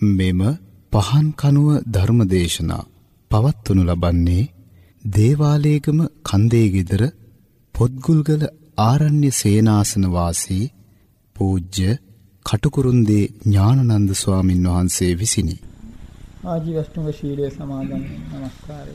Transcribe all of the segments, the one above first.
මෙම පහන් කනුව ධර්මදේශනා පවත්වනු ලබන්නේ දේවාලේගම කන්දේ ගෙදර පොත්ගුල්ගල ආරණ්‍ය සේනාසන වාසී පූජ්‍ය කටුකුරුන්දී ඥානනන්ද ස්වාමින් වහන්සේ විසිනි. ආජීවස්තුංග ශීලයේ සමාදන් නමස්කාරය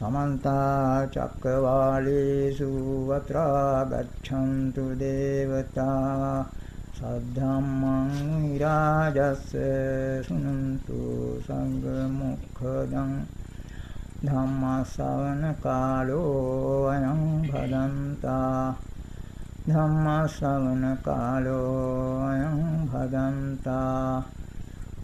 समन्ता चक्रवालेषु अत्रा गच्छन्तु देवता सद्धम्मं विराजस्य शृणन्तु सङ्गमुखदं धम्मश्रवणकालोऽयं भदन्ता धम्मश्रवणकालोऽयं भदन्ता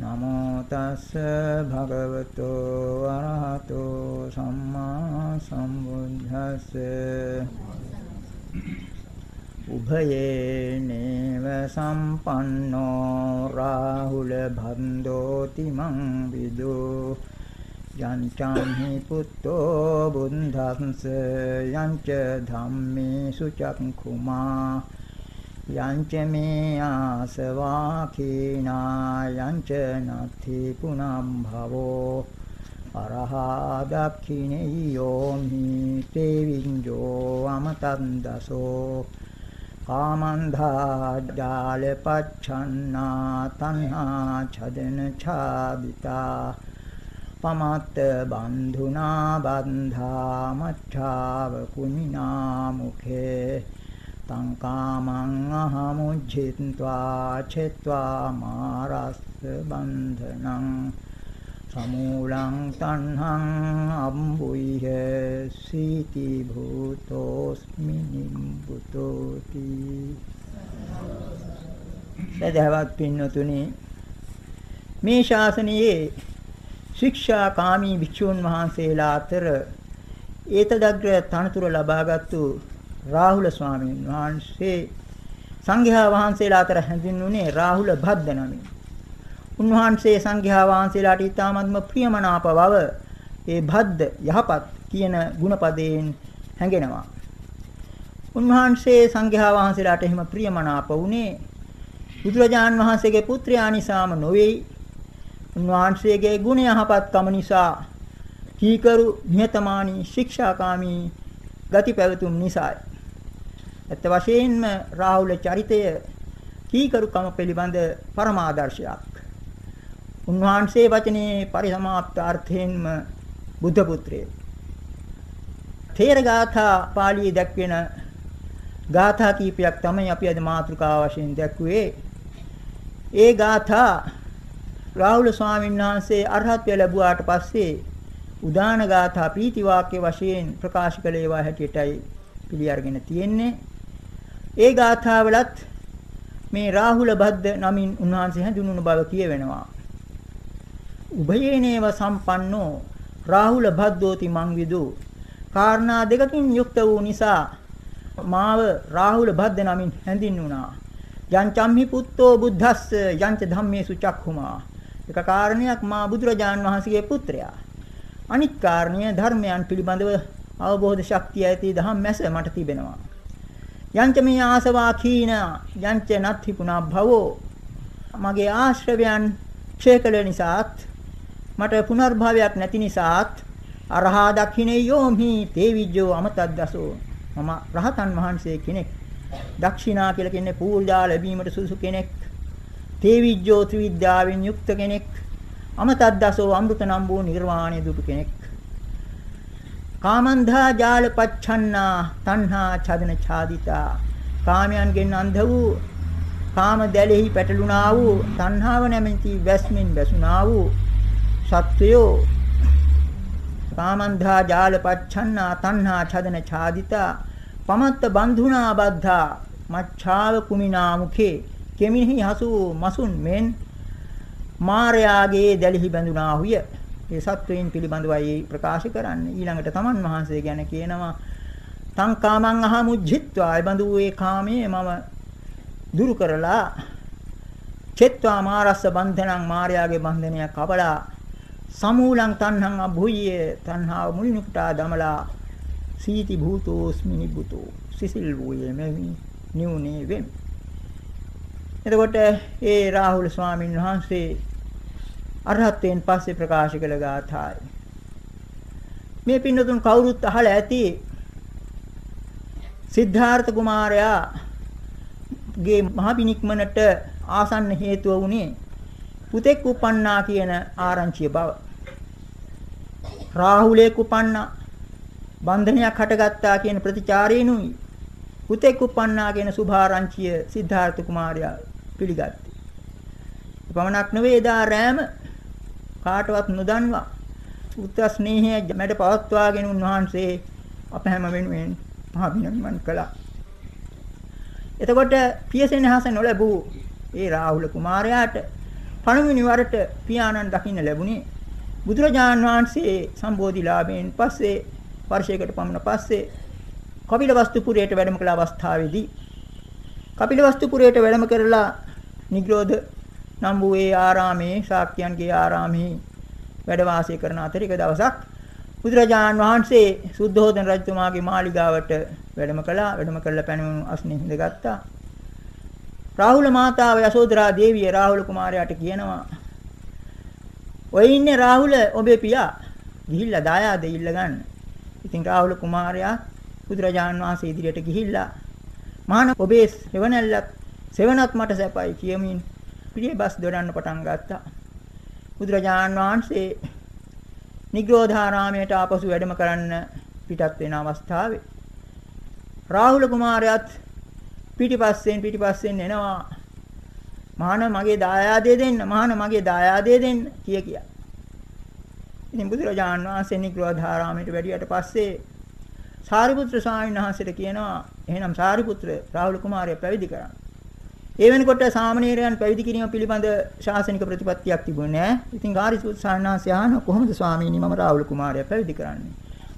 නමෝ තස්ස භගවතෝ අරහතෝ සම්මා සම්බුද්දස්ස. උභයේ නේව සම්පන්නෝ රාහුල භන්දෝති මං විදෝ. යංචං හි පුත්තෝ බුද්ධංස යංච ධම්මේසු චක්ඛුමා. යංච මේ ආසවා කීනා යංච නත්ථි පුනම් භවෝ අරහා දක්ඛිනේයෝ හි තේ විඤ්ඤෝ අමතන් දසෝ කාමන්ධා ජාල පච්ඡන්නා තණ්හා ඡදන ඡාදිතා පමත්ත බන්ධුනා බන්ධා මච්ඡාව කුනිනා මුඛේ තං කාමං අහමුච්ඡිත්වා චෙත්වා මාරස්ස බන්ධනං සමූලං තණ්හං අම්බුයිහ සීති භූතෝස්මි නිම්බුතෝති සදහවත් පින්නතුනි මේ ශාසනයේ ශික්ෂාකාමී භික්ෂුන් වහන්සේලා අතර ඒතදග්‍ර තනතුර ලබාගත්තු රාහුල ස්වාමීන් වහන්සේ සංඝයා වහන්සේලා අතර හැඳින්වුනේ රාහුල භද්ද නමින්. උන්වහන්සේ සංඝයා වහන්සේලාට ඊ타මත්ම ප්‍රියමනාප බව ඒ භද්ද යහපත් කියන ගුණපදයෙන් හැඟෙනවා. උන්වහන්සේ සංඝයා වහන්සේලාට එහෙම ප්‍රියමනාප වුණේ බුදුරජාන් වහන්සේගේ පුත්‍රයා නිසාම නොවේ. උන්වහන්සේගේ ගුණ යහපත්කම නිසා කීකරු නිහතමානී ශික්ෂාකාමී ගති පැවතුම් නිසායි. ඇත්ත වශයෙන්ම රාහුල චරිතය කීකරුකම පිළිබඳ පරමාදර්ශයක්. උන්වහන්සේ වචනේ පරිසමාප්ත අර්ථයෙන්ම බුද්ධ පුත්‍රයෙක්. තේරගාථා පාළියේ දැක්වෙන ගාථා කීපයක් තමයි අපි අද මාතෘකාව වශයෙන් දැක්ුවේ. ඒ ගාථා රාහුල ස්වාමීන් වහන්සේ අරහත්ත්වය ලැබුවාට පස්සේ උදාන ගාථා පීති වාක්‍ය වශයෙන් ප්‍රකාශ කළ ඒවා හැටියටයි පිළි අරගෙන තියෙන්නේ. ඒ ගාථාවලත් මේ රාහුල බද්ද නමින් උන්වහන්සේ හැඳුන්වන බව කියවෙනවා. උභයේනේව සම්පන්නෝ රාහුල භද්දෝති මං විදු. කාරණා දෙකකින් යුක්ත වූ නිසා මාව රාහුල භද්ද නමින් හැඳින්වුණා. යං චම්හි පුත්තෝ බුද්ධස්ස යං ධම්මේසු චක්ඛුමා. එක කාරණයක් මා බුදුරජාන් වහන්සේගේ පුත්‍රයා. අනිත් කාරණය ධර්මයන් පිළිබඳව අවබෝධ ශක්තිය ඇති දහම් මැස මට තිබෙනවා. යංච මේ ආසවා කීන යංච නත්ති පුනා භවෝ. මගේ ආශ්‍රවයන් ක්ෂය කළ නිසාත් මට පුනර්භවයක් නැති නිසාත් අරහා දක්ඛිනේයෝමි තේවිජ්ජෝ අමතද්දසෝ. මම රහතන් වහන්සේ කෙනෙක්. දක්ෂිනා කියලා කියන්නේ පූජා ලැබීමට සුසු කෙනෙක්. තේවිජ්ජෝ ත්‍රිවිද්‍යාවෙන් යුක්ත කෙනෙක්. අමතද්දසෝ අමෘත නම් වූ නිර්වාණය දුටු කෙනෙක්. කාමන්ධා ජාලපච්ඡන්නා තණ්හා ඡදන ඡාදිතා. කාමයන්ගෙන් අන්ධ වූ කාම දැලෙහි පැටලුණා වූ තණ්හාව නැමැති වැස්මින් වැසුණා වූ සත්වයෝ කාමන්ධා ජාලපච්ඡන්නා තණ්හා ඡදන ඡාදිතා. පමත්ත බන්ධුනා බද්ධා මච්ඡාව කුමිනා මුඛේ කෙමිහි හසු මසුන් මෙන් මාර්යාගේ දැලිහි බැඳුනා හුය ඒ සත්වයන් පිළිබඳවයි ප්‍රකාශ කරන්නේ. ඊළඟට තමන් වහන්සේ ගැන කියනවා තං කාමං අහමුජ්ජිත්වා එබඳු ඒ කාමයේ මම දුරු කරලා චෙත්වා මාරස්ස බන්ධනං මාර්යාගේ බන්ධනය කපලා සමූලං තණ්හං අභුය්‍ය තණ්හාව මුලිනුපුටා දමලා සීති භූතෝස්මි නිබ්බුතෝ. සිසිල් වූයේ මෙවි නිවුනේ වෙම්. එතකොට ඒ රාහුල ස්වාමීන් වහන්සේ අරහත්යෙන් පස්සේ ප්‍රකාශ කළ ගාථායි මේ පින්නතුන් කවුරුත් අහලා ඇති සිද්ධාර්ථ කුමාරයා ගේ මහබිනික්මනට ආසන්න හේතුව වුණේ පුතෙක් උපන්නා කියන ආරංචිය බව. රාහුලේ උපන්නා බන්ධනයක් හටගත්තා කියන ප්‍රතිචාරේනුයි පුතෙක් උපන්නා කියන සුභාරංචිය සිද්ධාර්ථ කුමාරයා පිළිගත්තේ. පමණක් නෙවෙයි එදා රෑම කාටවත් නොදන්වා පුත්‍ර ස්නේහය මැඩ පවත්වාගෙන උන්වහන්සේ අප හැම වෙනුවෙන් මහ බිනමන් කළා. එතකොට පියසෙනහස නොලැබූ ඒ රාහුල කුමාරයාට පළමුවෙනි වරට පියාණන් දකින්න ලැබුණේ බුදුරජාන් වහන්සේ සම්බෝධි ලාභයෙන් පස්සේ වර්ෂයකට පමණ පස්සේ කපිලවස්තුපුරයට වැඩම කළ අවස්ථාවේදී කපිලවස්තුපුරයට වැඩම කරලා නිග්‍රෝධ නම් වූ ඒ ආරාමේ ශාක්‍යයන්ගේ ආරාමේ වැඩ වාසය කරන අතර එක දවසක් බුදුරජාන් වහන්සේ සුද්ධෝදන රජතුමාගේ මාලිගාවට වැඩම කළා වැඩම කරලා පැනවුණු අස්නේ හිඳගත්තා රාහුල මාතාව යසෝදරා දේවිය රාහුල කුමාරයාට කියනවා ඔය ඉන්නේ රාහුල ඔබේ පියා ගිහිල්ලා දායාද ඉල්ල ගන්න. ඉතින් රාහුල කුමාරයා බුදුරජාන් වහන්සේ ඉදිරියට ගිහිල්ලා මහාන ඔබේ සෙවණැල්ලත් සෙවණත් මට සැපයි කියමින් පිළිබස් දොඩන්න පටන් ගත්තා. බුදුරජාන් වහන්සේ නිග්‍රෝධාරාමයට ආපසු වැඩම කරන්න පිටත් වෙන අවස්ථාවේ රාහුල කුමාරයාත් පිටිපස්සෙන් පිටිපස්සෙන් එනවා. මහාන මගේ දායාදේ දෙන්න මහාන මගේ දායාදේ දෙන්න කිය කිය. ඉතින් බුදුරජාණන් වහන්සේ නිග්‍රහධාරාමයට වැඩියට පස්සේ සාරිපුත්‍ර ස්වාමීන් වහන්සේට කියනවා එහෙනම් සාරිපුත්‍ර රාහුල කුමාරය පැවිදි කරන්න. ඒ වෙනකොට සාමණේරයන් පැවිදි කිරීම පිළිබඳ ශාසනික ප්‍රතිපත්තියක් තිබුණේ නැහැ. ඉතින් ගාරිසුත් සාන්නාංශය අහන කොහොමද ස්වාමීනි මම රාහුල කුමාරයා පැවිදි කරන්නේ?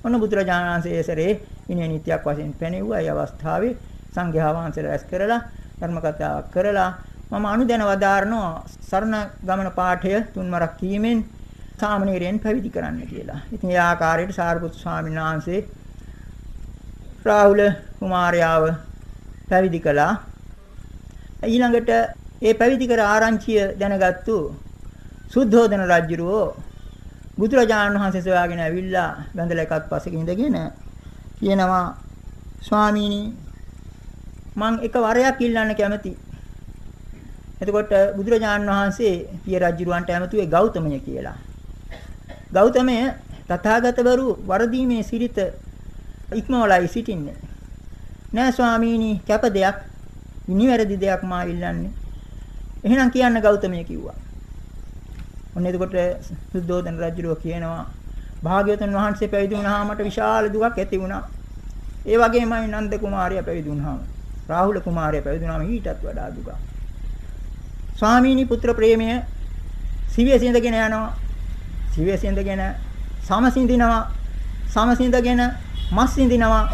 ඔන්න බුදුරජාණන් වහන්සේ සරේ ඉනේ නිත්‍යක් වශයෙන් පැනෙව්වා. ඒ අවස්ථාවේ සංඝයා වහන්සේලා රැස් කරලා ධර්ම කතාවක් කරලා මම අනුදැන වදාරනවා සරණ ගමන පාඨය තුන්වරක් කීමෙන් සාමණේරයන් පැවිදි කරන්න කියලා. ඉතින් ඒ ආකාරයට සාරිපුත්තු ස්වාමීන් වහන්සේ රාහුල කුමාරයාව පැවිදි කළා. ඊළඟට ඒ පැවිදි කර ආරංචිය දැනගත්තු සුද්ධෝදන රජුරෝ බුදුරජාණන් වහන්සේ සොයාගෙන ඇවිල්ලා වැඳලා එකත් පස්සක ඉඳගෙන කියනවා ස්වාමීනි මං එක වරයක් ඉල්ලන්න කැමති. එතකොට බුදුරජාණන් වහන්සේ පිය රජුරවන්ට ඇමතුවේ ගෞතමය කියලා. ගෞතමය තථාගතවරු වරදීමේ සිරිත ඉක්මවලයි සිටින්නේ. නෑ ස්වාමීනි කැප දෙයක් නිවැරදි දෙයක් මා ඉල්ලන්නේ. එහෙනම් කියන්න ගෞතමය කිව්වා. ඔන්න එතකොට සුද්ධෝදන රජුරෝ කියනවා භාග්‍යවතුන් වහන්සේ පැවිදි වුණාම මට විශාල දුකක් ඇති වුණා. ඒ වගේමයි නන්ද කුමාරයා පැවිදි වුණාම රාහුල කුමාරයා පැවිදි වුණාම ඊටත් වඩා දුකක්. ස්වාමීනි පුත්‍ර ප්‍රේමය සිවිය සිඳගෙන යනවා. සිවිය සිඳගෙන සමසිඳිනවා. සමසිඳගෙන මස් සිඳිනවා.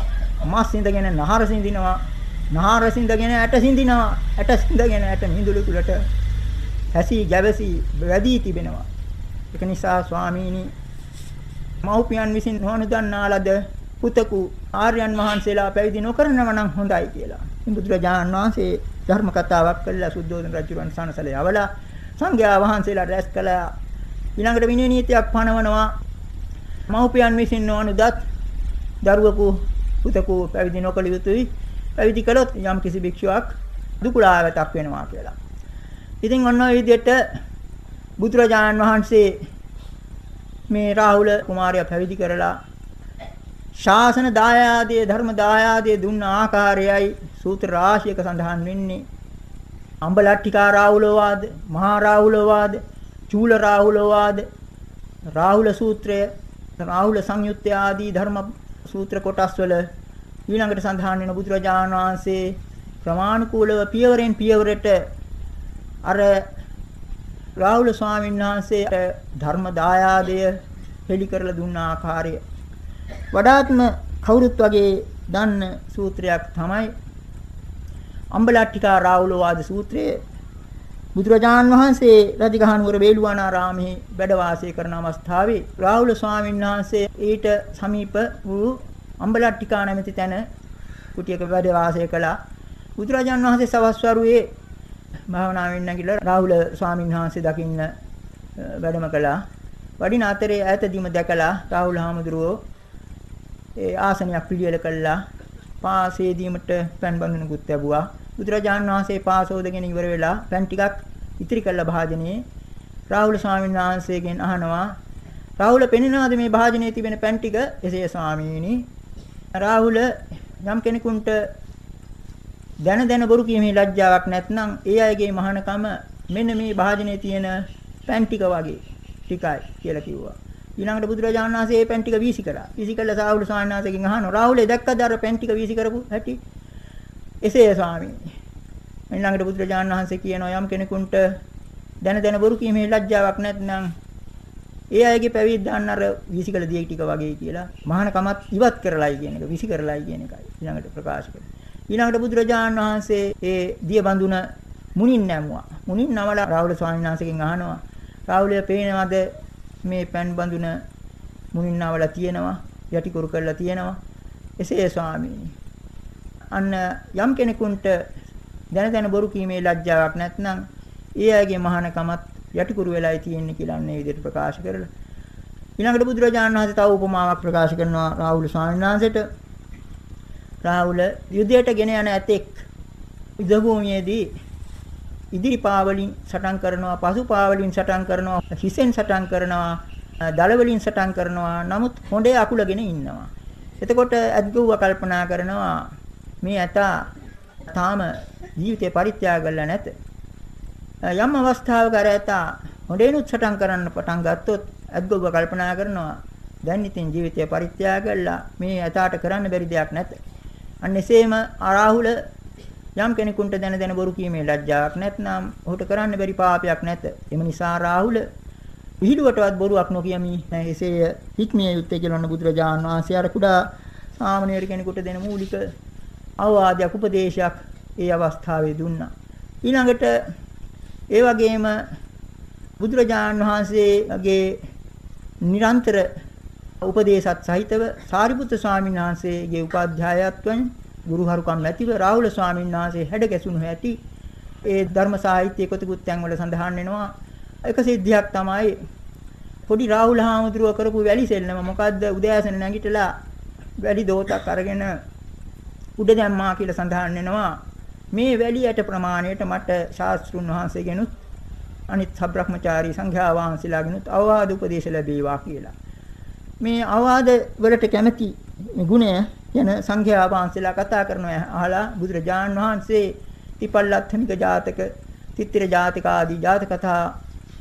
මස් සිඳගෙන නහර සිඳිනවා. නහර සිඳගෙන ඇට සිඳිනවා. ඇට සිඳගෙන ඇට මිඳුළු තුලට හැසී ගැවසී වැඩි තිබෙනවා. ඒක නිසා ස්වාමීනි මව්පියන් විසින් නොඅනුදන්නා ලද පුතකු ආර්යයන් වහන්සේලා පැවිදි නොකරනව නම් හොඳයි කියලා. බුදුරජාණන් වහන්සේ ධර්ම කතාවක් කළා සුද්ධෝදන රජුන් සනසල යවලා සංඝයා වහන්සේලා රැස් කළා ඊළඟට විනය නීතියක් පනවනවා මව්පියන් විසින් නොඅනුදත් දරුවෙකු පුතකු පැවිදි නොකළ යුතුයි පැවිදි කළොත් යම් කිසි භික්ෂුවක් දුකුලාවතක් වෙනවා කියලා. ඉතින් ඔන්න ඔය විදිහට බුදුරජාණන් වහන්සේ මේ රාහුල කුමාරයා පැවිදි කරලා ශාසන දායාදයේ ධර්ම දායාදයේ දුන්න ආකාරයයි සූත්‍ර රාශියක සඳහන් වෙන්නේ අම්බලට්ටිකා රාහුලවාද මහා රාහුලවාද චූල රාහුලවාද රාහුල සූත්‍රය රාහුල සංයුත්තය ආදී ධර්ම සූත්‍ර කොටස් වල ඊළඟට සඳහන් වෙන බුදුරජාණන් වහන්සේ ප්‍රමාණිකූලව පියවරෙන් පියවරට අර රාහුල ස්වාමීන් වහන්සේට ධර්ම දායාදය හෙළි කරලා දුන්න ආකාරය. වඩාත්ම කවුරුත් වගේ දන්න සූත්‍රයක් තමයි අම්බලට්ටිකා රාහුලවාද සූත්‍රයේ. බුදුරජාන් වහන්සේ රජගහනුවර වේළුවනාරාමේ වැඩ වාසය කරන අවස්ථාවේ රාහුල ස්වාමීන් වහන්සේ ඊට සමීප වූ අම්බලට්ටිකා නැමැති තැන කුටියක වැඩ වාසය කළා. බුදුරජාන් වහන්සේ සවස් වරුවේ භාවනාවෙන් නැගිටලා රාහුල ස්වාමීන් වහන්සේ දකින්න වැඩම කළා. වඩින අතරේ ඈතදීම දැකලා රාහුල හාමුදුරුවෝ ඒ ආසනයක් පිළියෙල කළා. පාසේදීමට පෑන් බඳිනකුත් ලැබුවා. බුදුරජාණන් වහන්සේ පාසෝදගෙන ඉවර වෙලා පෑන් ටිකක් ඉතිරි කළ භාජනයේ රාහුල ස්වාමීන් වහන්සේගෙන් අහනවා රාහුල පෙනෙනවාද මේ භාජනයේ තිබෙන පෑන් ටික? එසේ ස්වාමීනි. රාහුල යම් කෙනෙකුට දැන දැන බොරු කීමේ ලැජ්ජාවක් නැත්නම් ඒ අයගේ මහානකම මෙන්න මේ භාජනයේ තියෙන පෑන් ටික වගේ ටිකයි කියලා කිව්වා. ඊළඟට බුදුරජාණන් වහන්සේ මේ පෙන් ටික වීසි කරා. වීසි කළා සාහුල ස්වාමීන් වහන්සේගෙන් අහනවා රාහුලේ දැක්කද අර පෙන් ටික වීසි කරපු හැටි? එසේ ස්වාමීනි. ඊළඟට බුදුරජාණන් වහන්සේ කියනවා යම් කෙනෙකුට දැන දැන බොරු කීමේ ලැජ්ජාවක් නැත්නම් ඒ අයගේ පැවිද්දන් අර වීසි කළ දිය ටික වගේ කියලා මහාන කමත් ඉවත් කරලයි කියන එක විසි කරලයි කියන එකයි ඊළඟට ප්‍රකාශ කළා. ඊළඟට බුදුරජාණන් වහන්සේ ඒ දිය බඳුන මුනින් නැමුවා. මුනින් නමලා රාහුල ස්වාමීන් වහන්සේගෙන් අහනවා රාහුලය පේනවද මේ පෑන් බඳුන මුනින්නවල තියෙනවා යටි කුරු කරලා තියෙනවා එසේ ස්වාමීනි අන්න යම් කෙනෙකුට දැන දැන බොරු කීමේ ලැජ්ජාවක් නැත්නම් ඒ අයගේ මහානකමත් යටි කුරු වෙලායි තියෙන්නේ කියලා අන්නේ විදිහට ප්‍රකාශ කරලා. ඊළඟට බුදුරජාණන් වහන්සේ තව උපමාවක් ප්‍රකාශ කරනවා රාහුල ස්වාමීන් වහන්සේට. රාහුල යුද්ධයට ගෙන යන ඇතෙක් යුද්ධ භූමියේදී ඉදිරි පාවලින් සටන් කරනවා පසු පාවලින් සටන් කරනවා හිසෙන් සටන් කරනවා දල වලින් සටන් කරනවා. නමුත් හොඬේ අකුලගෙන ඉන්නවා. එතකොට අද්ගුව කල්පනා කරනවා මේ ඇතා තාම ජීවිතේ පරිත්‍යාග කරලා නැත. යම් අවස්ථාවක අර ඇතා හොඬේනුත් සටන් කරන්න පටන් ගත්තොත් අද්ගුව කල්පනා කරනවා දැන් ඉතින් ජීවිතය පරිත්‍යාග කළා මේ ඇතාට කරන්න බැරි දෙයක් නැත අන්න එසේම ආරාහුල යම් කෙනෙකුට දැන දැන බොරු කීමේ ලැජ්ජාවක් නැත්නම් ඔහුට කරන්න බැරි පාපයක් නැත. එම නිසා රාහුල විහිළුවටවත් බොරුවක් නොකියමි. එසේ හික්මිය යුත්තේ කියලා බුදුරජාණන් වහන්සේ අර කුඩා සාමාන්‍ය කෙනෙකුට දෙන මූලික අවවාදයක් උපදේශයක් ඒ අවස්ථාවේ දුන්නා. ඊළඟට ඒ වගේම බුදුරජාණන් වහන්සේගේ නිරන්තර උපදේශත් සහිතව සාරිපුත්‍ර ස්වාමීන් වහන්සේගේ උපාධ්‍යායත්වයෙන් ගුරුහරුකම් නැතිව රාහුල ස්වාමීන් වහන්සේ හැඩ ගැසුණු හැටි ඒ ධර්ම සාහිත්‍ය කොටකුත් තැන් වල සඳහන් වෙනවා. එක සිද්ධියක් තමයි පොඩි රාහුල හාමුදුරුව කරපු වැලි සෙල්ලම මොකද්ද? උදෑසන නැගිටලා වැලි දෝතක් අරගෙන උඩ දැම්මා කියලා සඳහන් වෙනවා. මේ වැලියට ප්‍රමාණයට මට ශාස්ත්‍රුන් වහන්සේගෙනුත් අනිත් සබ්‍රහ්මචාරී සංඝයා වහන්සේලාගෙනුත් අවවාද උපදේශ ලැබේවා කියලා මේ අවවාද වලට කැමැති ගුණය යන සංඝයා වහන්සේලා කතා කරනවා අහලා බුදුරජාන් වහන්සේ තිපල්ලත්ථනික ජාතක, තිත්තිර ජාතක ආදී ජාතක කතා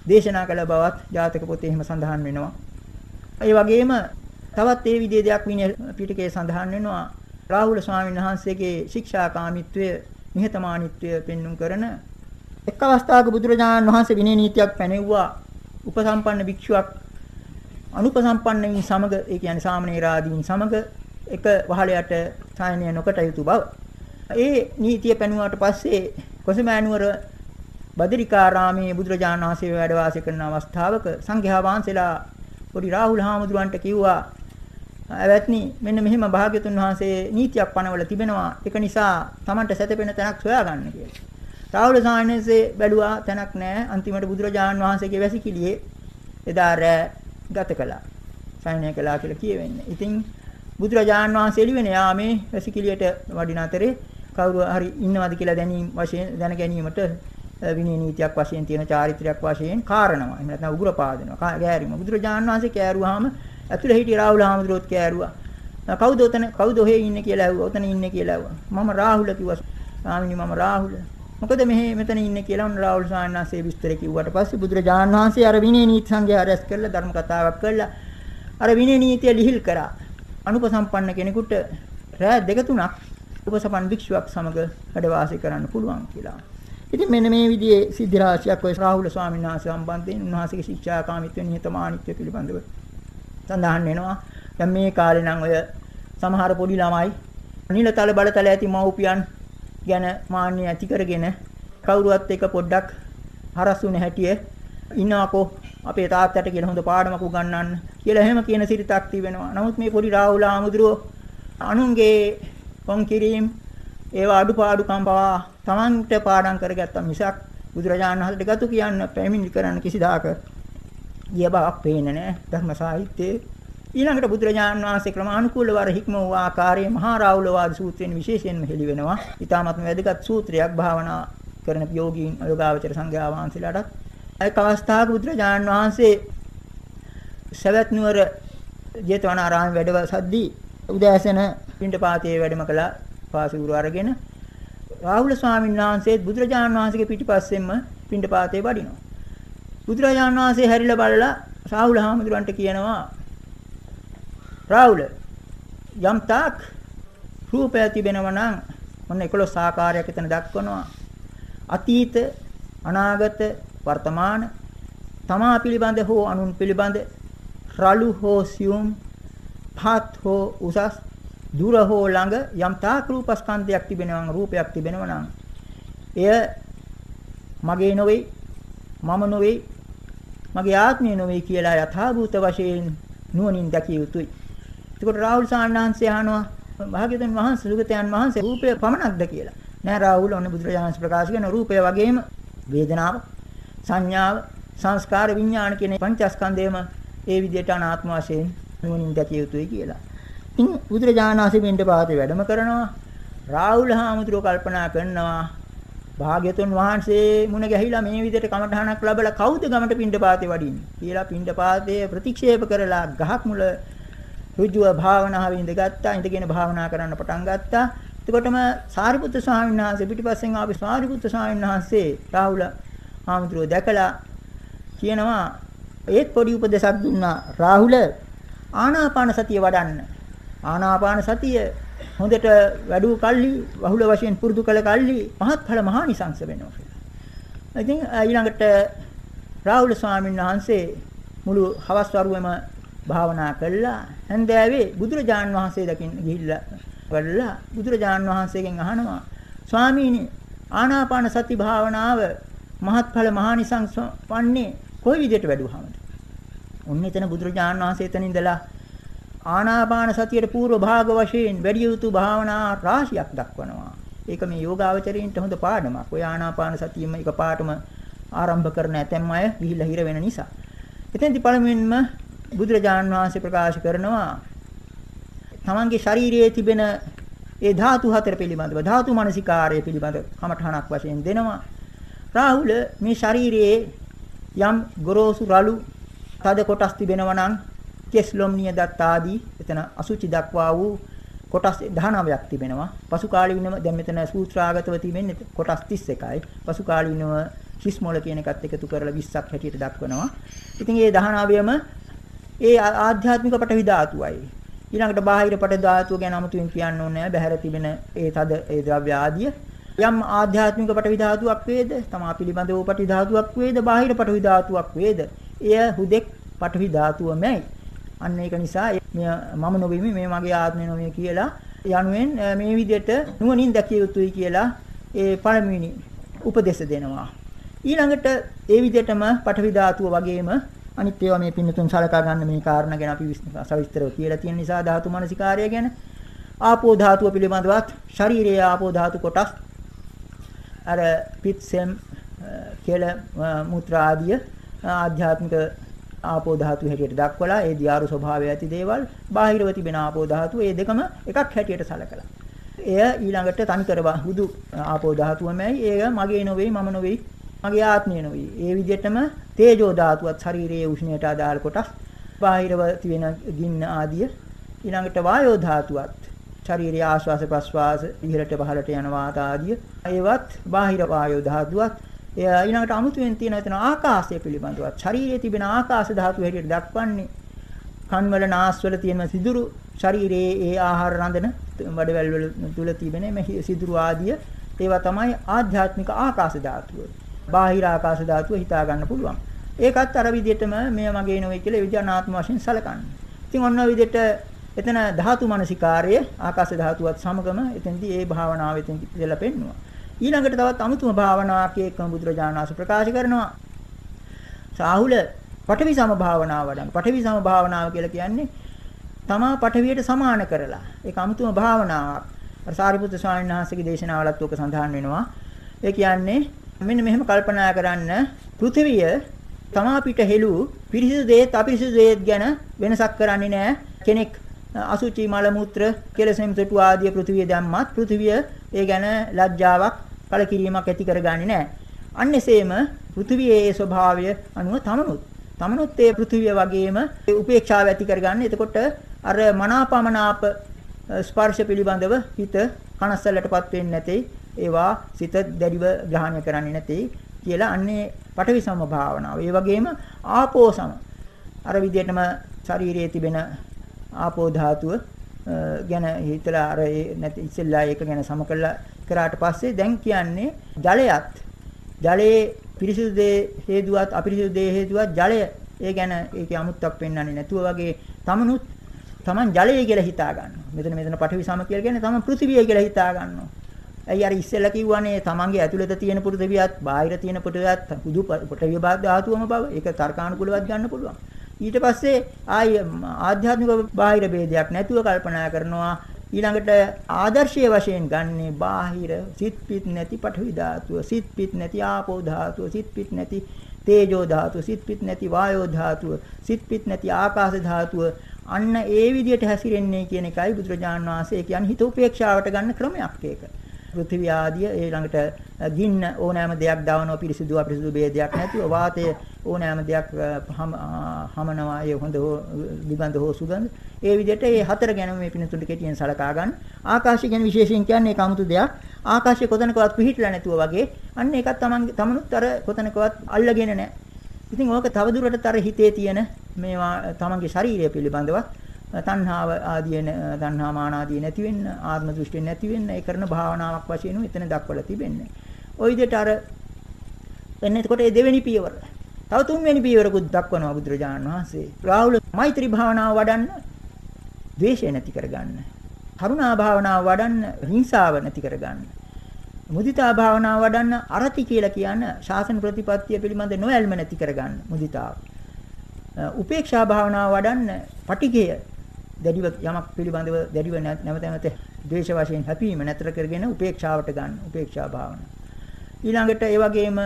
දේශනා කළ බවත් ජාතක පොතේ එහෙම සඳහන් වෙනවා. ඒ වගේම තවත් ඒ විදිහේ දෙයක් විනය පිටකයේ සඳහන් වෙනවා. රාහුල ස්වාමීන් වහන්සේගේ ශික්ෂාකාමීත්වය, නිහතමානීත්වය පෙන්눔 කරන එක් අවස්ථාවක බුදුරජාණන් වහන්සේ විනය නීතියක් පැනෙව්වා. උපසම්පන්න භික්ෂුවක් අනුපසම්පන්නයින් සමග ඒ කියන්නේ සාමණේරාදීන් සමග එක වහලයට සායනය නොකට යුතු බව. ඒ නීතිය පැනුවාට පස්සේ කොසමෑනුවර බදරිකාරාමේ බුදුරජාණන් වහන්සේ වැඩ වාසය කරන අවස්ථාවක සංඝයා වහන්සේලා පොඩි රාහුල හාමුදුරන්ට කිව්වා ඇවැත්නි මෙන්න මෙහෙම භාග්‍යතුන් වහන්සේ නීතියක් පනවල තිබෙනවා ඒක නිසා Tamanට සැතපෙන තැනක් සොයාගන්න කියලා. රාහුල සායනසේ බැලුවා තැනක් නැහැ අන්තිමට බුදුරජාණන් වහන්සේගේ වැසිකිළියේ එදා රෑ ගත කළා. සයනය කළා කියලා කියවෙන්නේ. ඉතින් බුදුරජාණන් වහන්සේ එළිවෙන යාමේ වැසිකිළියට වඩින අතරේ කවුරු හරි ඉන්නවද කියලා දැනීම වශයෙන් දැන ගැනීමට විනය නීතියක් වශයෙන් තියෙන චාරිත්‍රාක් වශයෙන් කාරණවා. එහෙම නැත්නම් උගුර පාදනවා. ගෑරීම. බුදුරජාණන් වහන්සේ කෑරුවාම ඇතුළේ හිටිය රාහුල හාමුදුරුවෝත් කෑරුවා. කවුද උතන කවුද ඔහෙ ඉන්නේ කියලා ඇහුවා. උතන ඉන්නේ කියලා ඇහුවා. මම රාහුල කිව්වා. ස්වාමීනි මම රාහුල. මොකද මෙහෙ මෙතන ඉන්නේ කියලා උන් රාහුල ස්වාමීන් වහන්සේ විස්තර කිව්වට පස්සේ බුදුරජාණන් වහන්සේ අර විනය නීති සංගය රැස් කරලා ධර්ම කතාවක් කළා. අර විනය නීතිය ලිහිල් කරා. අනුපසම්පන්න කෙනෙකුට රෑ දෙක තුනක් උපසපන් භික්ෂුවක් සමග වැඩ වාසය කරන්න පුළුවන් කියලා. ඉතින් මෙන්න මේ විදිහේ සිද්ධි රාශියක් ඔය රාහුල ස්වාමීන් වහන්සේ සම්බන්ධයෙන් උන්වහන්සේගේ ශික්ෂාකාමීත්වය නිහතමානීත්වය පිළිබඳව සඳහන් වෙනවා. දැන් මේ කාලේ නම් ඔය සමහර පොඩි ළමයි නිලතල බලතල ඇති මව්පියන් ගැන මාන්නය ඇති කරගෙන කවුරුවත් එක පොඩ්ඩක් හරසුනේ හැටියේ ඉන්නකෝ අපේ තාත්තට කියලා හොඳ පාඩමක් උගන්වන්න කියලා එහෙම කියන සිරිතක් තිබෙනවා. නමුත් මේ පොඩි රාහුල ආමුදුරෝ අනුන්ගේ කොන් කිරීම ඒවා අඩුපාඩුකම් පවා Tamanට පාඩම් කරගත්තා මිසක් බුදුරජාණන් වහන්සේට ගතු කියන්න පැමිණිලි කරන්න කිසිදාක ගිය බවක් පේන්නේ නැහැ ධර්ම සාහිත්‍යයේ ඊළඟට බුදුරජාණන් වහන්සේ ක්‍රමානුකූලව අර හික්ම වූ ආකාරයේ මහා රාහුල වාද සූත්‍රයෙන් විශේෂයෙන්ම හෙළි වෙනවා. ඊටාත්ම වැදගත් සූත්‍රයක් භාවනා කරන යෝගීන් යෝගාවචර සංඝයා වහන්සේලාටත් එක් අවස්ථාවක බුදුරජාණන් වහන්සේ සවැත් නුවර ජේතවනාරාමයේ වැඩව සද්දී උදෑසන පිණ්ඩපාතයේ වැඩම කළා පාසුරු අරගෙන රාහුල ස්වාමීන් වහන්සේත් බුදුරජාණන් වහන්සේගේ පිටිපස්සෙන්ම පිණ්ඩපාතේ වඩිනවා. බුදුරජාණන් වහන්සේ හැරිලා බලලා රාහුල හාමුදුරන්ට කියනවා රාහුල යම් තාක් රූපය තිබෙනවා නම් මොන 11 ආකාරයක් එතන දක්වනවා. අතීත, අනාගත, වර්තමාන තමා පිළිබඳ හෝ අනුන් පිළිබඳ රළු හෝ සියුම් පහත් හෝ උසස් දුර හෝ ළඟ යම් තාක් රූපස්කන්ධයක් තිබෙනවා නම් රූපයක් තිබෙනවා නම් එය මගේ නොවේ මම නොවේ මගේ ආත්මය නොවේ කියලා යථාභූත වශයෙන් නුවණින් දැකිය යුතුයි. එතකොට රාහුල් සාන්නාංශය අහනවා භාග්‍යවතුන් වහන්සේ සුගතයන් වහන්සේ රූපය පමණක්ද කියලා. නෑ රාහුල් ඔන්න බුදුරජාණන් ප්‍රකාශ කරන රූපය වගේම වේදනාව, සංඥාව, සංස්කාර විඥාන කියන පංචස්කන්ධයම ඒ විදිහට අනාත්ම වශයෙන් නුවණින් දැකිය යුතුයි කියලා. ඉතින් බුදුරජාණන් වහන්සේ මෙන්න පාතේ වැඩම කරනවා. රාහුල හාමුදුරුවෝ කල්පනා කරනවා භාග්‍යතුන් වහන්සේ මුණ ගැහිලා මේ විදිහට කමඨහනක් ලැබලා කවුද ගමට පිණ්ඩපාතේ වඩින්නේ? කියලා පිණ්ඩපාතේ ප්‍රතික්ෂේප කරලා ගහක් මුල ඍජුව භාවනාවේ ඉඳගත්තා ඉඳගෙන භාවනා කරන්න පටන් ගත්තා. එතකොටම සාරිපුත්‍ර ස්වාමීන් වහන්සේ පිටිපස්සෙන් ආපු සාරිපුත්‍ර ස්වාමීන් වහන්සේ රාහුල හාමුදුරුවෝ දැකලා කියනවා ඒත් පොඩි උපදේශක් දුන්නා. රාහුල ආනාපාන සතිය වඩන්න. ආනාපාන සතිය හොඳට වැඩුව කල්ලි බහුල වශයෙන් පුරුදු කළ කල්ලි මහත්ඵල මහානිසංස වෙනවා කියලා. ඉතින් ඊළඟට රාහුල ස්වාමීන් වහන්සේ මුළු හවස් වරුවේම භාවනා කළා. හන්දෑවේ බුදුරජාන් වහන්සේ දකින්න ගිහිල්ලා වඩලා බුදුරජාන් වහන්සේගෙන් අහනවා ස්වාමීනි ආනාපාන සති භාවනාව මහත්ඵල මහානිසංස වන්නේ කොයි විදිහට වැඩුවාමද? ඔන්න එතන බුදුරජාන් වහන්සේ එතන ඉඳලා ආනාපාන සතියේ පූර්ව භාග වශයෙන් වැඩි යුතු භාවනා රාශියක් දක්වනවා. ඒක මේ යෝගාවචරයින්ට හොඳ පාඩමක්. ඔය ආනාපාන සතියෙම එකපාරටම ආරම්භ කරන ඇතැම් අය ගිහිල්ලා හිර වෙන නිසා. එතෙන්දී පළමුවෙන්ම බුදුරජාණන් වහන්සේ ප්‍රකාශ කරනවා තමන්ගේ ශරීරයේ තිබෙන ඒ ධාතු හතර පිළිබඳව ධාතු මනසිකාරය පිළිබඳ කමඨහනක් වශයෙන් දෙනවා. රාහුල මේ ශරීරයේ යම් ගොරෝසු රළු තද කොටස් තිබෙනවා නම් කෙස් ලොම් නියදත් ආදී එතන අසුචි දක්වා වූ කොටස් 19ක් තිබෙනවා. පසු කාලීනව දැන් මෙතන සූත්‍රාගතව තිබෙන්නේ කොටස් 31යි. පසු කාලීනව ශිස්මොල කියන එකත් එකතු කරලා 20ක් හැටියට දක්වනවා. ඉතින් මේ 19ම ඒ ආධ්‍යාත්මික පටවි ධාතුවයි. ඊළඟට බාහිර පට ධාතුව ගැන 아무තුන් කියන්න ඕනේ නැහැ. බහැර තිබෙන ඒ තද ඒ ද්‍රව්‍ය ආදිය යම් ආධ්‍යාත්මික පටවි ධාතුවක් වේද, තමා පිළිබඳව පටවි ධාතුවක් වේද, බාහිර පටවි ධාතුවක් වේද, එය හුදෙක් පටවි ධාතුවමයි. අන්න ඒක නිසා මම නොවෙමි මේ මගේ ආත්මය නොවේ කියලා යනුවෙන් මේ විදිහට නුවණින් දැකිය යුතුයි කියලා ඒ පළමුවෙනි උපදේශ දෙනවා. ඊළඟට ඒ විදිහටම පඨවි ධාතුව වගේම අනිත් ඒවා මේ පින්නතුන් සලකා ගන්න මේ කාරණා ගැන අපි සවිස්තරව කියලා තියෙන නිසා ධාතු මනසිකාර්ය ගැන ආපෝ ධාතුව පිළිබඳවත් ශරීරයේ ආපෝ ධාතු කොටස් අර පිත්සෙම් කෙල මුත්‍රා ආදිය ආධ්‍යාත්මික ආපෝ ධාතු හැටියට දක්වලා ඒ දියාරු ස්වභාවය ඇති දේවල් බාහිරව තිබෙන ආපෝ ධාතු ඒ දෙකම එකක් හැටියට සලකලා. එය ඊළඟට තනිකර හුදු ආපෝ ධාතුවමයි ඒ මගේ නොවේ මම නොවේ මගේ ආත්මය නොවේ. ඒ විදිහටම තේජෝ ධාතුවත් ශරීරයේ උෂ්ණයට අදාළ කොටස් බාහිරව තියෙන ගින්න ආදිය ඊළඟට වායෝ ධාතුවත් ශරීරයේ ආශ්වාස ප්‍රශ්වාස ඉහළට පහළට යන වාත ආදිය ඒවත් බාහිර වායෝ ධාතුවත් ඊළඟට අමුතුවෙන් තියෙන එතන ආකාශය පිළිබඳවත් ශරීරයේ තිබෙන ආකාශ ධාතුව හැටියට දක්වන්නේ කන්වල නාස්වල තියෙන සිදුරු ශරීරයේ ඒ ආහාර රඳන බඩවැල් වල තුල තිබෙන මේ සිදුරු ආදිය ඒවා තමයි ආධ්‍යාත්මික ආකාශ ධාතුව. බාහිර ආකාශ ධාතුව හිතා ගන්න පුළුවන්. ඒකත් අර විදිහටම මේ මගේ නෙවෙයි කියලා විද්‍යානාත්ම වශයෙන් සැලකන්න. ඉතින් ඔන්න ඔය විදිහට එතන ධාතු මනසිකාර්යය ආකාශ ධාතුවත් සමගම එතෙන්දී ඒ භාවනාව එතෙන්දී ඉඳලා පෙන්නවා. ඊළඟට තවත් අමුතුම භාවනාවක් එක්කම බුදුරජාණන් වහන්සේ ප්‍රකාශ කරනවා. සාහුල පඨවි සම භාවනාව වඩන්න. පඨවි සම භාවනාව කියලා කියන්නේ තමා පඨවියට සමාන කරලා. ඒක අමුතුම භාවනාවක්. අර සාරිපුත්‍ර ස්වාමීන් වහන්සේගේ දේශනාවලත් ඔක සඳහන් වෙනවා. ඒ කියන්නේ මෙන්න මෙහෙම කල්පනා කරන්න පෘථිවිය තමා පිට හෙළු පිරිසිදු දේත් අපිරිසිදු දේත් ගැන වෙනසක් කරන්නේ නැහැ. කෙනෙක් අසුචි මල මුත්‍ර කෙලසෙම් තොටු ආදී පෘථිවිය දැම්මත් පෘථිවිය ඒ ගැන ලැජ්ජාවක් කලකිරීමක් ඇති කරගන්නේ නැහැ. අන්න එසේම පෘථිවියේ ස්වභාවය අනුව තමනුත් තමනුත් ඒ පෘථිවිය වගේම උපේක්ෂාව ඇති කරගන්න. එතකොට අර මනාපමනාප ස්පර්ශ පිළිබඳව හිත කනස්සලටපත් වෙන්නේ නැtei. ඒවා සිත දැඩිව ග්‍රහණය කරන්නේ නැtei කියලා අන්නේ පඨවි සම භාවනාව. ඒ වගේම ආපෝ සම අර විදිහටම ශරීරයේ තිබෙන ආපෝ ධාතුව ගැන හිතලා අර නැති ඉස්සෙල්ලා ඒක ගැන සම කළා කරාට පස්සේ දැන් කියන්නේ ජලයත් ජලයේ පිරිසිදු දේ හේතුවත් අපිරිසිදු දේ හේතුවත් ජලය ඒ ගැන ඒකේ අමුත්තක් පෙන්වන්නේ නැතුව වගේ තමනුත් තමන් ජලය කියලා හිතා ගන්නවා. මෙතන මෙතන පඨවි සම කියලා කියන්නේ තමන් පෘථිවිය කියලා හිතා ගන්නවා. ඇයි අර ඉස්සෙල්ලා කිව්වනේ තමන්ගේ ඇතුළත තියෙන පෘථිවියත් බාහිර තියෙන පෘථිවියත් පුදු පෘථිවිය ධාතුවම බව. ඒක තර්කානුකූලවත් ගන්න පුළුවන්. ඊට පස්සේ ආයි ආධ්‍යාත්මික බාහිර ભેදයක් නැතුව කල්පනා කරනවා ඊළඟට ආදර්ශයේ වශයෙන් ගන්නේ බාහිර සිත් පිට නැති පඨවි ධාතුව සිත් පිට නැති ආපෝ ධාතුව සිත් පිට නැති තේජෝ ධාතුව සිත් පිට නැති වායෝ ධාතුව සිත් පිට නැති ආකාශ ධාතුව අන්න ඒ විදිහට හැසිරෙන්නේ කියන එකයි බුදුරජාණන් වහන්සේ කියන්නේ හිත උපේක්ෂාවට ගන්න ක්‍රමයක් ඒක. පෘථිවි ආදිය ඊළඟට ගින්න ඕනෑම දෙයක් දානවා පිරිසිදු අපිරිසිදු ભેදයක් නැතිව වාතය ඕනෑම දෙයක් හමනවා ඒ හොඳ හෝ දුගඳ හෝ සුගඳ ඒ විදිහට මේ හතර ගැන මේ පිනතුන්ට කෙටියෙන් සලකා ගන්න. ආකාශය ගැන විශේෂයෙන් කියන්නේ ඒක 아무තු දෙයක්. ආකාශය කොතනකවත් පිහිටලා නැතුව වගේ අන්න ඒකත් තමන් තමනුත් අර කොතනකවත් අල්ලගෙන නැහැ. ඉතින් ඕක තවදුරටත් අර හිතේ තියෙන මේවා තමන්ගේ ශරීරය පිළිබඳව තණ්හාව ආදී තණ්හා මාන ආදී නැති වෙන්න ආත්ම දෘෂ්ටි නැති වෙන්න ඒ කරන භාවනාවක් වශයෙන් එතන දක්වලා තිබෙන්නේ. ওই විදිහට අර එන්න එතකොට මේ දෙවෙනි පියවර. තව තුන්වෙනි පියවරකුත් දක්වනවා බුදුරජාණන් වහන්සේ. රාහුල මෛත්‍රී භාවනාව වඩන්න, ද්වේෂය නැති කරගන්න. කරුණා භාවනාව වඩන්න, හිංසාව නැති කරගන්න. මුදිතා භාවනාව වඩන්න අරති කියලා කියන ශාසන ප්‍රතිපත්තිය පිළිබඳ නොයල්ම නැති කරගන්න මුදිතාව. උපේක්ෂා භාවනාව වඩන්න පටිඝය දැඩිව යමක් පිළිබඳව දැඩිව නැවත නැවත ද්වේෂ වශයෙන් හැපීම නැතර කරගෙන උපේක්ෂාවට ගන්න උපේක්ෂා භාවනාව. ඊළඟට ඒ වගේම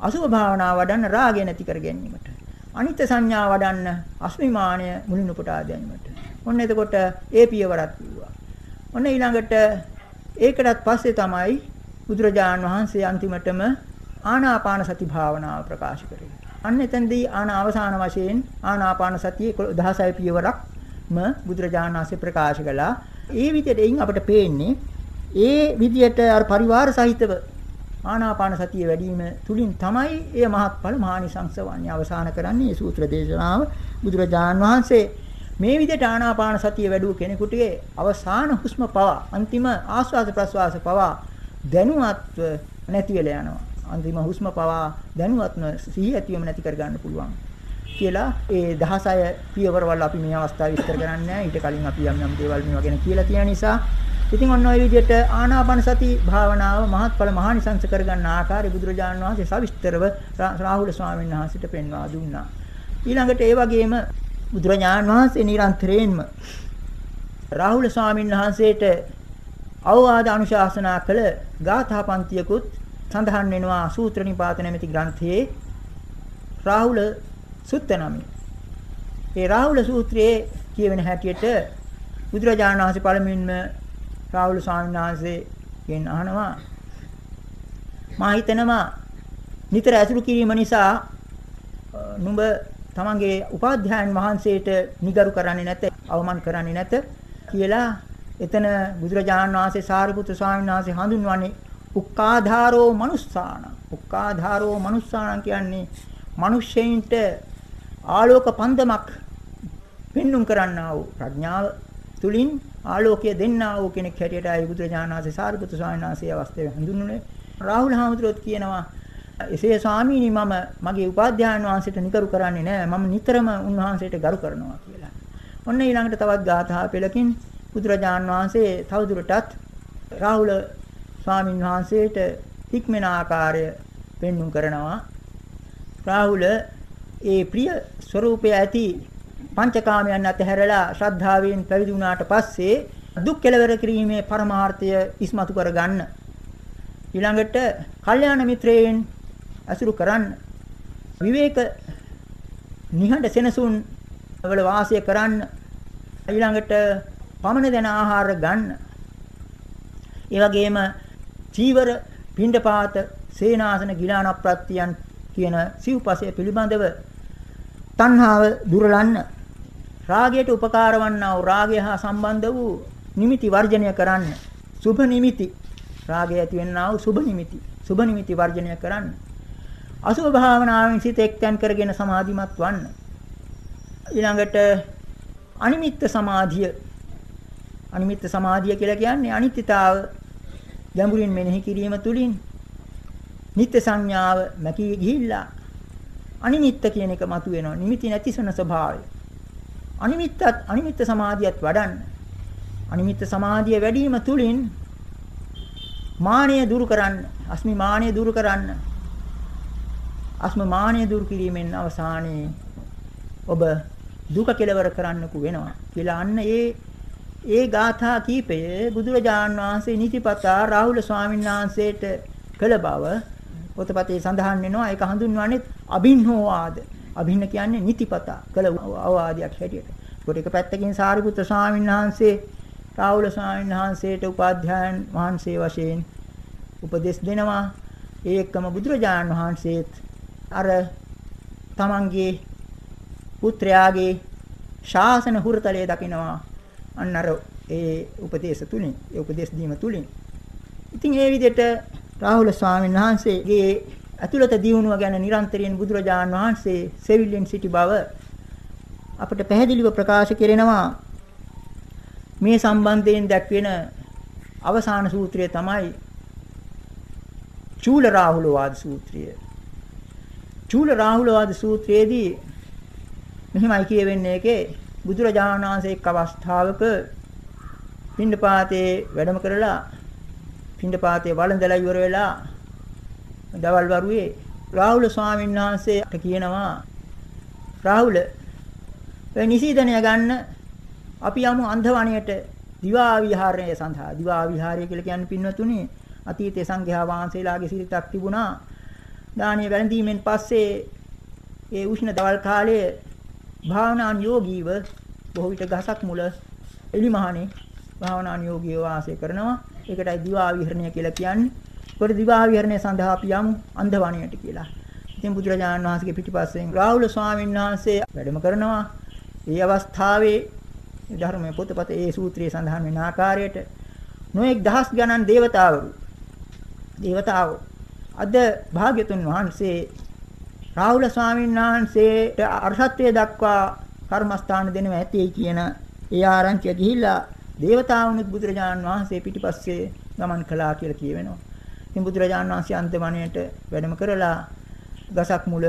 අසුභ භාවනාව වඩන්න රාගය නැති කර ගැනීමට. අනිත්‍ය සංඥා වඩන්න අස්මිමානය මුලින් උපුටා ගැනීමට. ඔන්න එතකොට ඒ පියවරක් කිව්වා. ඔන්න ඊළඟට ඒකටත් පස්සේ තමයි බුදුරජාන් වහන්සේ අන්තිමටම ආනාපාන සති භාවනාව ප්‍රකාශ කරේ. අන්න එතෙන්දී ආන අවසාන වශයෙන් ආනාපාන සතිය 16 පියවරක්ම බුදුරජාණන් වහන්සේ ප්‍රකාශ කළා. ඒ විදිහට එයින් අපිට පේන්නේ ඒ විදිහට අර පරිවාර සහිතව ආනාපාන සතිය වැඩිම තුලින් තමයි ඒ මහත්ඵල මහානිසංස වන්නේ අවසාන කරන්නේ මේ සූත්‍ර දේශනාව බුදුරජාණන් වහන්සේ මේ විදිහට ආනාපාන සතිය වැඩුව කෙනෙකුටගේ අවසාන හුස්ම පවා අන්තිම ආස්වාද ප්‍රස්වාස පවා දැනුවත්ව නැති වෙලා යනවා. අන්තිම හුස්ම පවා දැනුවත්ව සිහි ඇතිවම නැති කර ගන්න පුළුවන්. කියලා ඒ 16 පියවරවල අපි මේ අවස්ථාවේ විස්තර කරන්නේ නැහැ. ඊට කලින් අපි යම් යම් දේවල් මේවා ගැන කියලා තියෙන නිසා ඉතින් ඔන්න ඔය විදිහට ආනාපාන සති භාවනාව මහත්ඵල මහානිසංස කරගන්න ආකාරය බුදුරජාණන් වහන්සේ සවිස්තරව රාහුල ස්වාමීන් වහන්සේට පෙන්වා දුන්නා. ඊළඟට ඒ වගේම බුදුරජාණන් වහන්සේ නිරන්තරයෙන්ම රාහුල ස්වාමීන් වහන්සේට අවවාද අනුශාසනා කළ ගාථා පන්තියකුත් සඳහන් වෙනවා සූත්‍ර නිපාත නැමැති ග්‍රන්ථයේ රාහුල සුත්ත නමයි. ඒ රාහුල සූත්‍රයේ කියවෙන හැටියට බුදුරජාණන් වහන්සේ පළමුවෙන්ම රාහුල ස්වාමීන් වහන්සේගෙන් අහනවා මා හිතනවා නිතර ඇසුරු කිරීම නිසා නුඹ තමන්ගේ උපාධ්‍යායන් වහන්සේට නිගරු කරන්නේ නැත අවමන් කරන්නේ නැත කියලා එතන බුදුරජාණන් වහන්සේ සාරිපුත්‍ර ස්වාමීන් වහන්සේ හඳුන්වන්නේ උක්කාධාරෝ මනුස්සාන උක්කාධාරෝ මනුස්සාන කියන්නේ මිනිස්සෙයින්ට ආලෝක පන්දමක් පෙන්눔 කරන්නා වූ ප්‍රඥාව තුලින් ආලෝකය දෙන්නා වූ කෙනෙක් හැටියට ආයි බුදුරජාණන් වහන්සේ සාරිපුත්‍ර ස්වාමීන් වහන්සේ අවස්ථාවේ හඳුන්වන්නේ රාහුල හාමුදුරුවෝත් කියනවා එසේ ස්වාමීනි මම මගේ උපාධ්‍යායන් වහන්සේට නිකරු කරන්නේ නැහැ මම නිතරම උන්වහන්සේට ගරු කරනවා කියලා. ඔන්න ඊළඟට තවත් ගාථා පෙළකින් බුදුරජාණන් වහන්සේ තවදුරටත් රාහුල ස්වාමින් වහන්සේට හික්මන ආකාරය පෙන්눔 කරනවා. රාහුල ඒ ප්‍රිය ස්වરૂපය ඇති පංචකාමයන් අතහැරලා ශ්‍රද්ධාවෙන් පැවිදි වුණාට පස්සේ දුක් කෙලවර කිරීමේ පරමාර්ථය ඉස්මතු කරගන්න. ඊළඟට කල්යාණ මිත්‍රයන් අසුරු කරන්න. විවේක නිහඬ සෙනසුන් වල වාසය කරන්න. ඊළඟට පමන දෙන ආහාර ගන්න. ඒ වගේම චීවර, පිණ්ඩපාත, සේනාසන, ගිලාන ප්‍රත්‍යයන් කියන සිව්පසය පිළිබඳව තණ්හාව දුරලන්න රාගයට උපකාර වන්නා වූ රාගය හා සම්බන්ධ වූ නිමිති වර්ජනය කරන්න. සුභ නිමිති රාගය ඇති වෙන්නා වූ සුභ නිමිති සුභ නිමිති වර්ජනය කරන්න. අසුභ භාවනාවෙන් සිත එක්තැන් කරගෙන සමාධිමත් වන්න. ඊළඟට අනිමිත්ත සමාධිය අනිමිත්ත සමාධිය කියලා කියන්නේ අනිත්‍යතාව ගැඹුරින් මෙනෙහි කිරීම තුළින් නිත්‍ය සංඥාව මැකී ගිහිල්ලා අනිමිත්ත කියන එක මතුවෙනවා. නිමිති නැතිසන ස්වභාවය. අනිමිත්තත් අනිමිත්ත සමාධියත් වඩන්න. අනිමිත්ත සමාධිය වැඩිම තුලින් මානය දුරු කරන්න, අස්මි මානය දුරු කරන්න. අස්ම මානය දුරු කිරීමෙන් අවසානයේ ඔබ දුක කෙලවර කරන්නකු වෙනවා කියලා අන්න ඒ ඒ ගාථා කීපය බුදුරජාන් වහන්සේ නිතිපතා රාහුල ස්වාමීන් වහන්සේට කළ බව පොතපතේ සඳහන් වෙනවා ඒක හඳුන්වන්නේ අභින්හෝවාද අභින්න කියන්නේ නිතිපතා කළ අවවාදයක් හැටියට. ඒකට එක පැත්තකින් සාරිපුත්‍ර ස්වාමීන් වහන්සේ රාහුල ස්වාමීන් වහන්සේට උපාධ්‍යායන් වහන්සේ වශයෙන් උපදෙස් දෙනවා. ඒ එක්කම බුදුරජාණන් වහන්සේත් අර තමන්ගේ පුත්‍රයාගේ ශාසන හුරතලයේ දකිනවා. අන්න අර ඒ උපදේශ තුලින් ඒ උපදේශ දීම තුලින්. ඉතින් ඒ විදිහට රාහුල ස්වාමීන් වහන්සේගේ ඇතුළත දියුණුව ගැන නිරන්තරයෙන් බුදුරජාණන් වහන්සේ සෙවිල්ලෙන් සිටි බව අපට පැහැදිලිව ප්‍රකාශ කෙරෙනවා මේ සම්බන්ධයෙන් දැක්වෙන අවසාන සූත්‍රය තමයි චූල රාහුල වාද සූත්‍රය. චූල රාහුල වාද සූත්‍රයේදී මෙහිමයි කියවෙන්නේ ඒකේ බුදුරජාණන් වහන්සේ එක් අවස්ථාවක පින්ඩපාතේ වැඩම කරලා පින්ඩපාතේ වළඳලා ඉවර වෙලා දවල් වරුවේ රාහුල ස්වාමීන් වහන්සේට කියනවා රාහුල ඔය නිසීදනය ගන්න අපි යමු අන්ධවණයට දිවා විහාරය සඳහා. දිවා විහාරය කියලා කියන්නේ පින්වතුනි අතීතයේ සංඝයා වහන්සේලාගේ සිරිතක් තිබුණා. දානීය වැළඳීමෙන් පස්සේ ඒ උෂ්ණ දවල් කාලයේ භාවනාන් යෝගීව බොහෝ විට ගසක් මුල එලිමහනේ භාවනාන් යෝගීව වාසය කරනවා. ඒකටයි දිවා විහරණය කියලා කියන්නේ. ඒකට දිවා විහරණය සඳහා අපි යමු අන්ධවණයට කියලා ඉතින් බුදුරජාණන් වහන්සේගේ පිටිපස්සෙන් රාහුල ස්වාමීන් වහන්සේ වැඩම කරනවා ඒ අවස්ථාවේ ධර්මයේ පොතපත ඒ සූත්‍රයේ සඳහන් වෙන ආකාරයට නොඑක් දහස් ගණන් දේවතාවරු දේවතාවෝ අද භාග්‍යතුන් වහන්සේ රාහුල ස්වාමීන් වහන්සේට අරහත්ත්වයට දක්වා කර්මස්ථාන දෙනවා ඇතේ කියන ඒ ආරංචිය ගිහිල්ලා දේවතාවුනුත් බුදුරජාණන් වහන්සේ පිටිපස්සේ ගමන් කළා කියලා කියවෙනවා. ඉතින් බුදුරජාණන් වහන්සේ අන්තමණයට වැඩම කරලා ගසක් මුල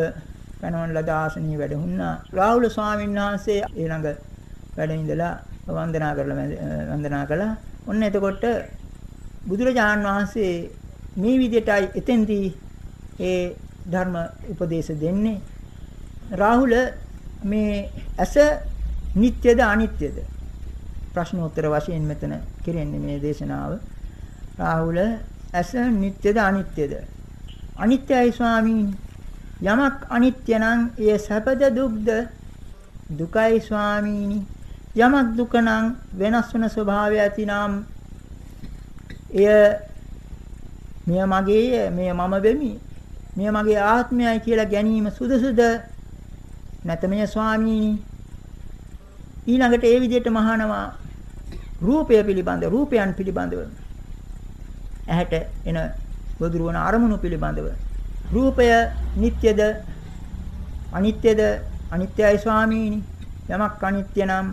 පැනවන ලද ආසනීය වැඩහුණා. රාහුල ස්වාමීන් වහන්සේ ඊළඟ වැඩ ඉඳලා වන්දනා කරලා වන්දනා කළා. ඔන්න එතකොට බුදුරජාණන් වහන්සේ මේ විදිහටයි එතෙන්දී ඒ ධර්ම උපදේශ දෙන්නේ. රාහුල මේ ඇස නිට්ටයද අනිත්‍යද? ප්‍රශ්නෝත්තර වශයෙන් මෙතන කෙරෙන්නේ මේ දේශනාව. රාහුල ඇස නිට්ටයද අනිත්‍යද? අනිත්‍යයි ස්වාමීන් යමක් අනිත්‍ය නම් එය සැපද දුක්ද? දුකයි ස්වාමීනි. යමක් දුක නම් වෙනස් වෙන ස්වභාවය ඇතිනම් එය මෙය මගේය මෙය මම වෙමි මෙය මගේ ආත්මයයි කියලා ගැනීම සුදුසුද නැතමය ස්වාමීනි ඊළඟට ඒ විදිහට මහානවා රූපය පිළිබඳ රූපයන් පිළිබඳව ඇහැට එන ගොදුරු වන අරමුණු පිළිබඳව. රූපය නිට්ටයද අනිත්‍යද? අනිත්‍යයි ස්වාමීනි. යමක් අනිත්‍ය නම්.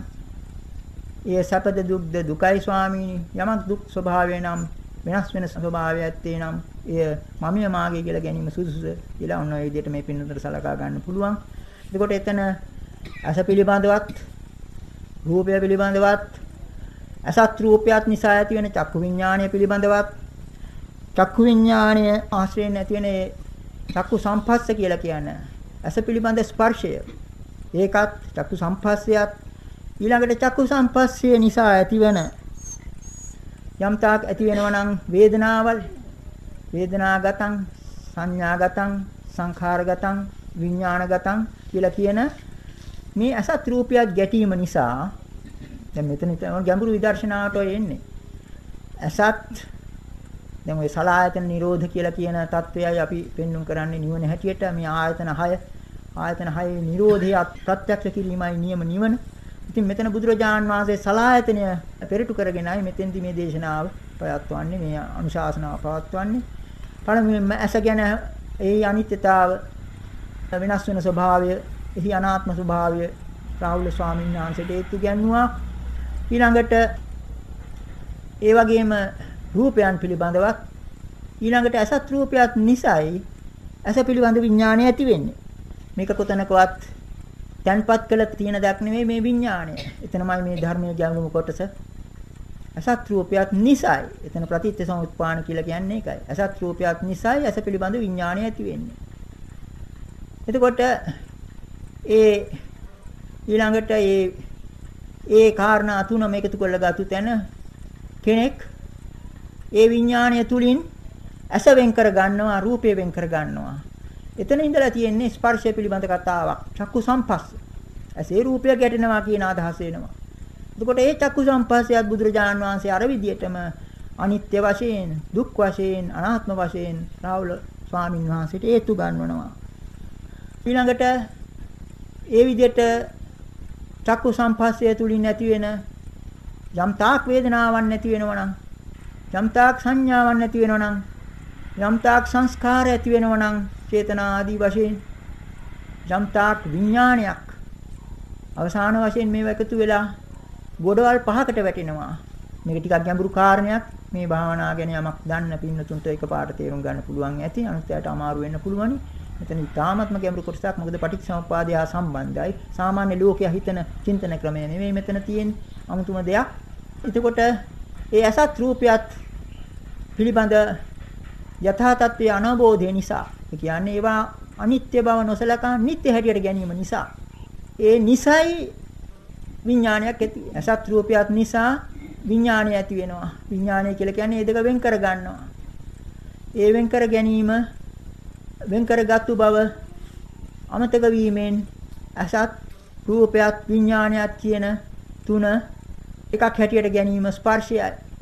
ඒ සැපද දුක්ද? දුකයි ස්වාමීනි. යමක් දුක් ස්වභාවය නම්. වෙනස් වෙන ස්වභාවයක් ඇත්තේ නම්. එය මමිය මාගේ කියලා ගැනීම සුදුසුද? කියලා ඔන්න ඔය විදිහට මේ පින්නතර සලකා ගන්න පුළුවන්. එතකොට එතන අස පිළිබඳවත් රූපය පිළිබඳවත් අසත් රූපයත් නිසා ඇති වෙන චක්කු විඥානය පිළිබඳවත් චක්කු විඥානය ආශ්‍රයෙන් ඇති වෙන චක්කු සම්පස්ස කියලා කියන්නේ අස පිළිබඳ ස්පර්ශය. ඒකත් චක්කු සම්පස්සයත් ඊළඟට චක්කු සම්පස්සේ නිසා ඇතිවන යම් තාක් ඇති වෙනවා නම් වේදනාවල් වේදනාගතං සංඥාගතං සංඛාරගතං විඥානගතං කියලා කියන මේ අසත් රූපයක් ගැටීම නිසා දැන් මෙතන ගැඹුරු විදර්ශනාවට එන්නේ. අසත් දැන් ওই සලායතන නිරෝධ කියලා කියන தත්වයයි අපි පෙන්눔 කරන්නේ නිවන හැටියට මේ ආයතන 6 ආයතන 6 නිරෝධය ප්‍රත්‍යක්ෂ කිරීමයි නියම නිවන. ඉතින් මෙතන බුදුරජාන් වහන්සේ සලායතනය පෙරටු කරගෙනයි මෙතෙන්දි මේ දේශනාව පවත්වන්නේ මේ අනුශාසනාව පවත්වන්නේ. පළමුවෙන්ම ඇස ගැන ඒ අනිත්‍යතාව වෙනස් වෙන ස්වභාවය, එහි අනාත්ම ස්වභාවය රාහුල ස්වාමීන් වහන්සේට ඒත් ඉගැන්නුවා. ඊළඟට ඒ වගේම රූපයන් පිළිබඳවත් ඊළඟට අසත් රූපයත් නිසයි ඇස පිළිබඳ විඥානය ඇති වෙන්නේ. මේක කොතනකවත් තැන්පත් කළ තියෙන දක් නෙමෙයි මේ විඥාණය. එතනමයි මේ ධර්මයේ ගැඹුරු කොටස. අසත් රූපයක් නිසයි. එතන ප්‍රතිත්‍ය සමුත්පාන කියලා කියන්නේ ඒකයි. අසත් රූපයක් නිසයි අස පිළිබඳ විඥාණය ඇති වෙන්නේ. එතකොට ඒ ඊළඟට ඒ ඒ කාරණා තුනම එකතු කරලා ගත්තු තැන කෙනෙක් ඒ විඥාණය තුලින් ඇස වෙන් කර ගන්නවා රූපය වෙන් කර ගන්නවා එතන ඉඳලා තියෙන්නේ ස්පර්ශය පිළිබඳ කතාවක්. චක්කු සම්පස්ස. ඇසේ රූපය ගැටෙනවා කියන අදහස එනවා. එතකොට ඒ චක්කු සම්පස්සයත් බුදුරජාණන් වහන්සේ අර විදියටම අනිත්‍ය වශයෙන්, දුක් වශයෙන්, අනාත්ම වශයෙන් රාහුල ස්වාමින් වහන්සේට හේතු ගන්වනවා. ඊළඟට ඒ විදියට චක්කු සම්පස්සය තුලින් නැති වෙන යම් තාක් වේදනාවක් නැති වෙනවා නම් යම් තාක් සංඥාවක් නැති වෙනවා නම් යම් තාක් සංස්කාර ඇති වෙනවා නම් චේතනා ආදී වශයෙන් යම් තාක් විඥානයක් අවසාන වශයෙන් මේව එකතු වෙලා ගොඩවල් පහකට වැටෙනවා. මේක ටිකක් ගැඹුරු කාරණයක්. මේ භාවනා ගැන යමක් දන්න පින්නතුන්ට එකපාරට තේරුම් ගන්න පුළුවන් ඇති. අනිත්‍යයට අමාරු වෙන්න පුළුවනි. මෙතන ඉතාමත්ම ගැඹුරු කොටසක් මොකද පටිච්චසමුප්පාදය හා සම්බන්ධයි. සාමාන්‍ය ලෝකයා හිතන චින්තන ක්‍රමය නෙමෙයි මෙතන තියෙන අමුතුම දෙයක්. එතකොට ඒ අසත් රූපයත් පිළිබඳ යථා තත්ත්වයේ අනබෝධය නිසා. ඒ කියන්නේ ඒවා අනිත්‍ය බව නොසලකා නිත්‍ය හැටියට ගැනීම නිසා. ඒ නිසයි විඥානයක් ඇති. අසත් රූපයක් නිසා විඥානය ඇති වෙනවා. විඥානය කියලා කියන්නේ ඒ දෙක වෙන් කර ගන්නවා. ඒ වෙන් කර ගැනීම වෙන් කරගත්තු බව අමතක වීමෙන් අසත් රූපයත් විඥානයත් කියන තුන එකක් හැටියට ගැනීම ස්පර්ශයයි.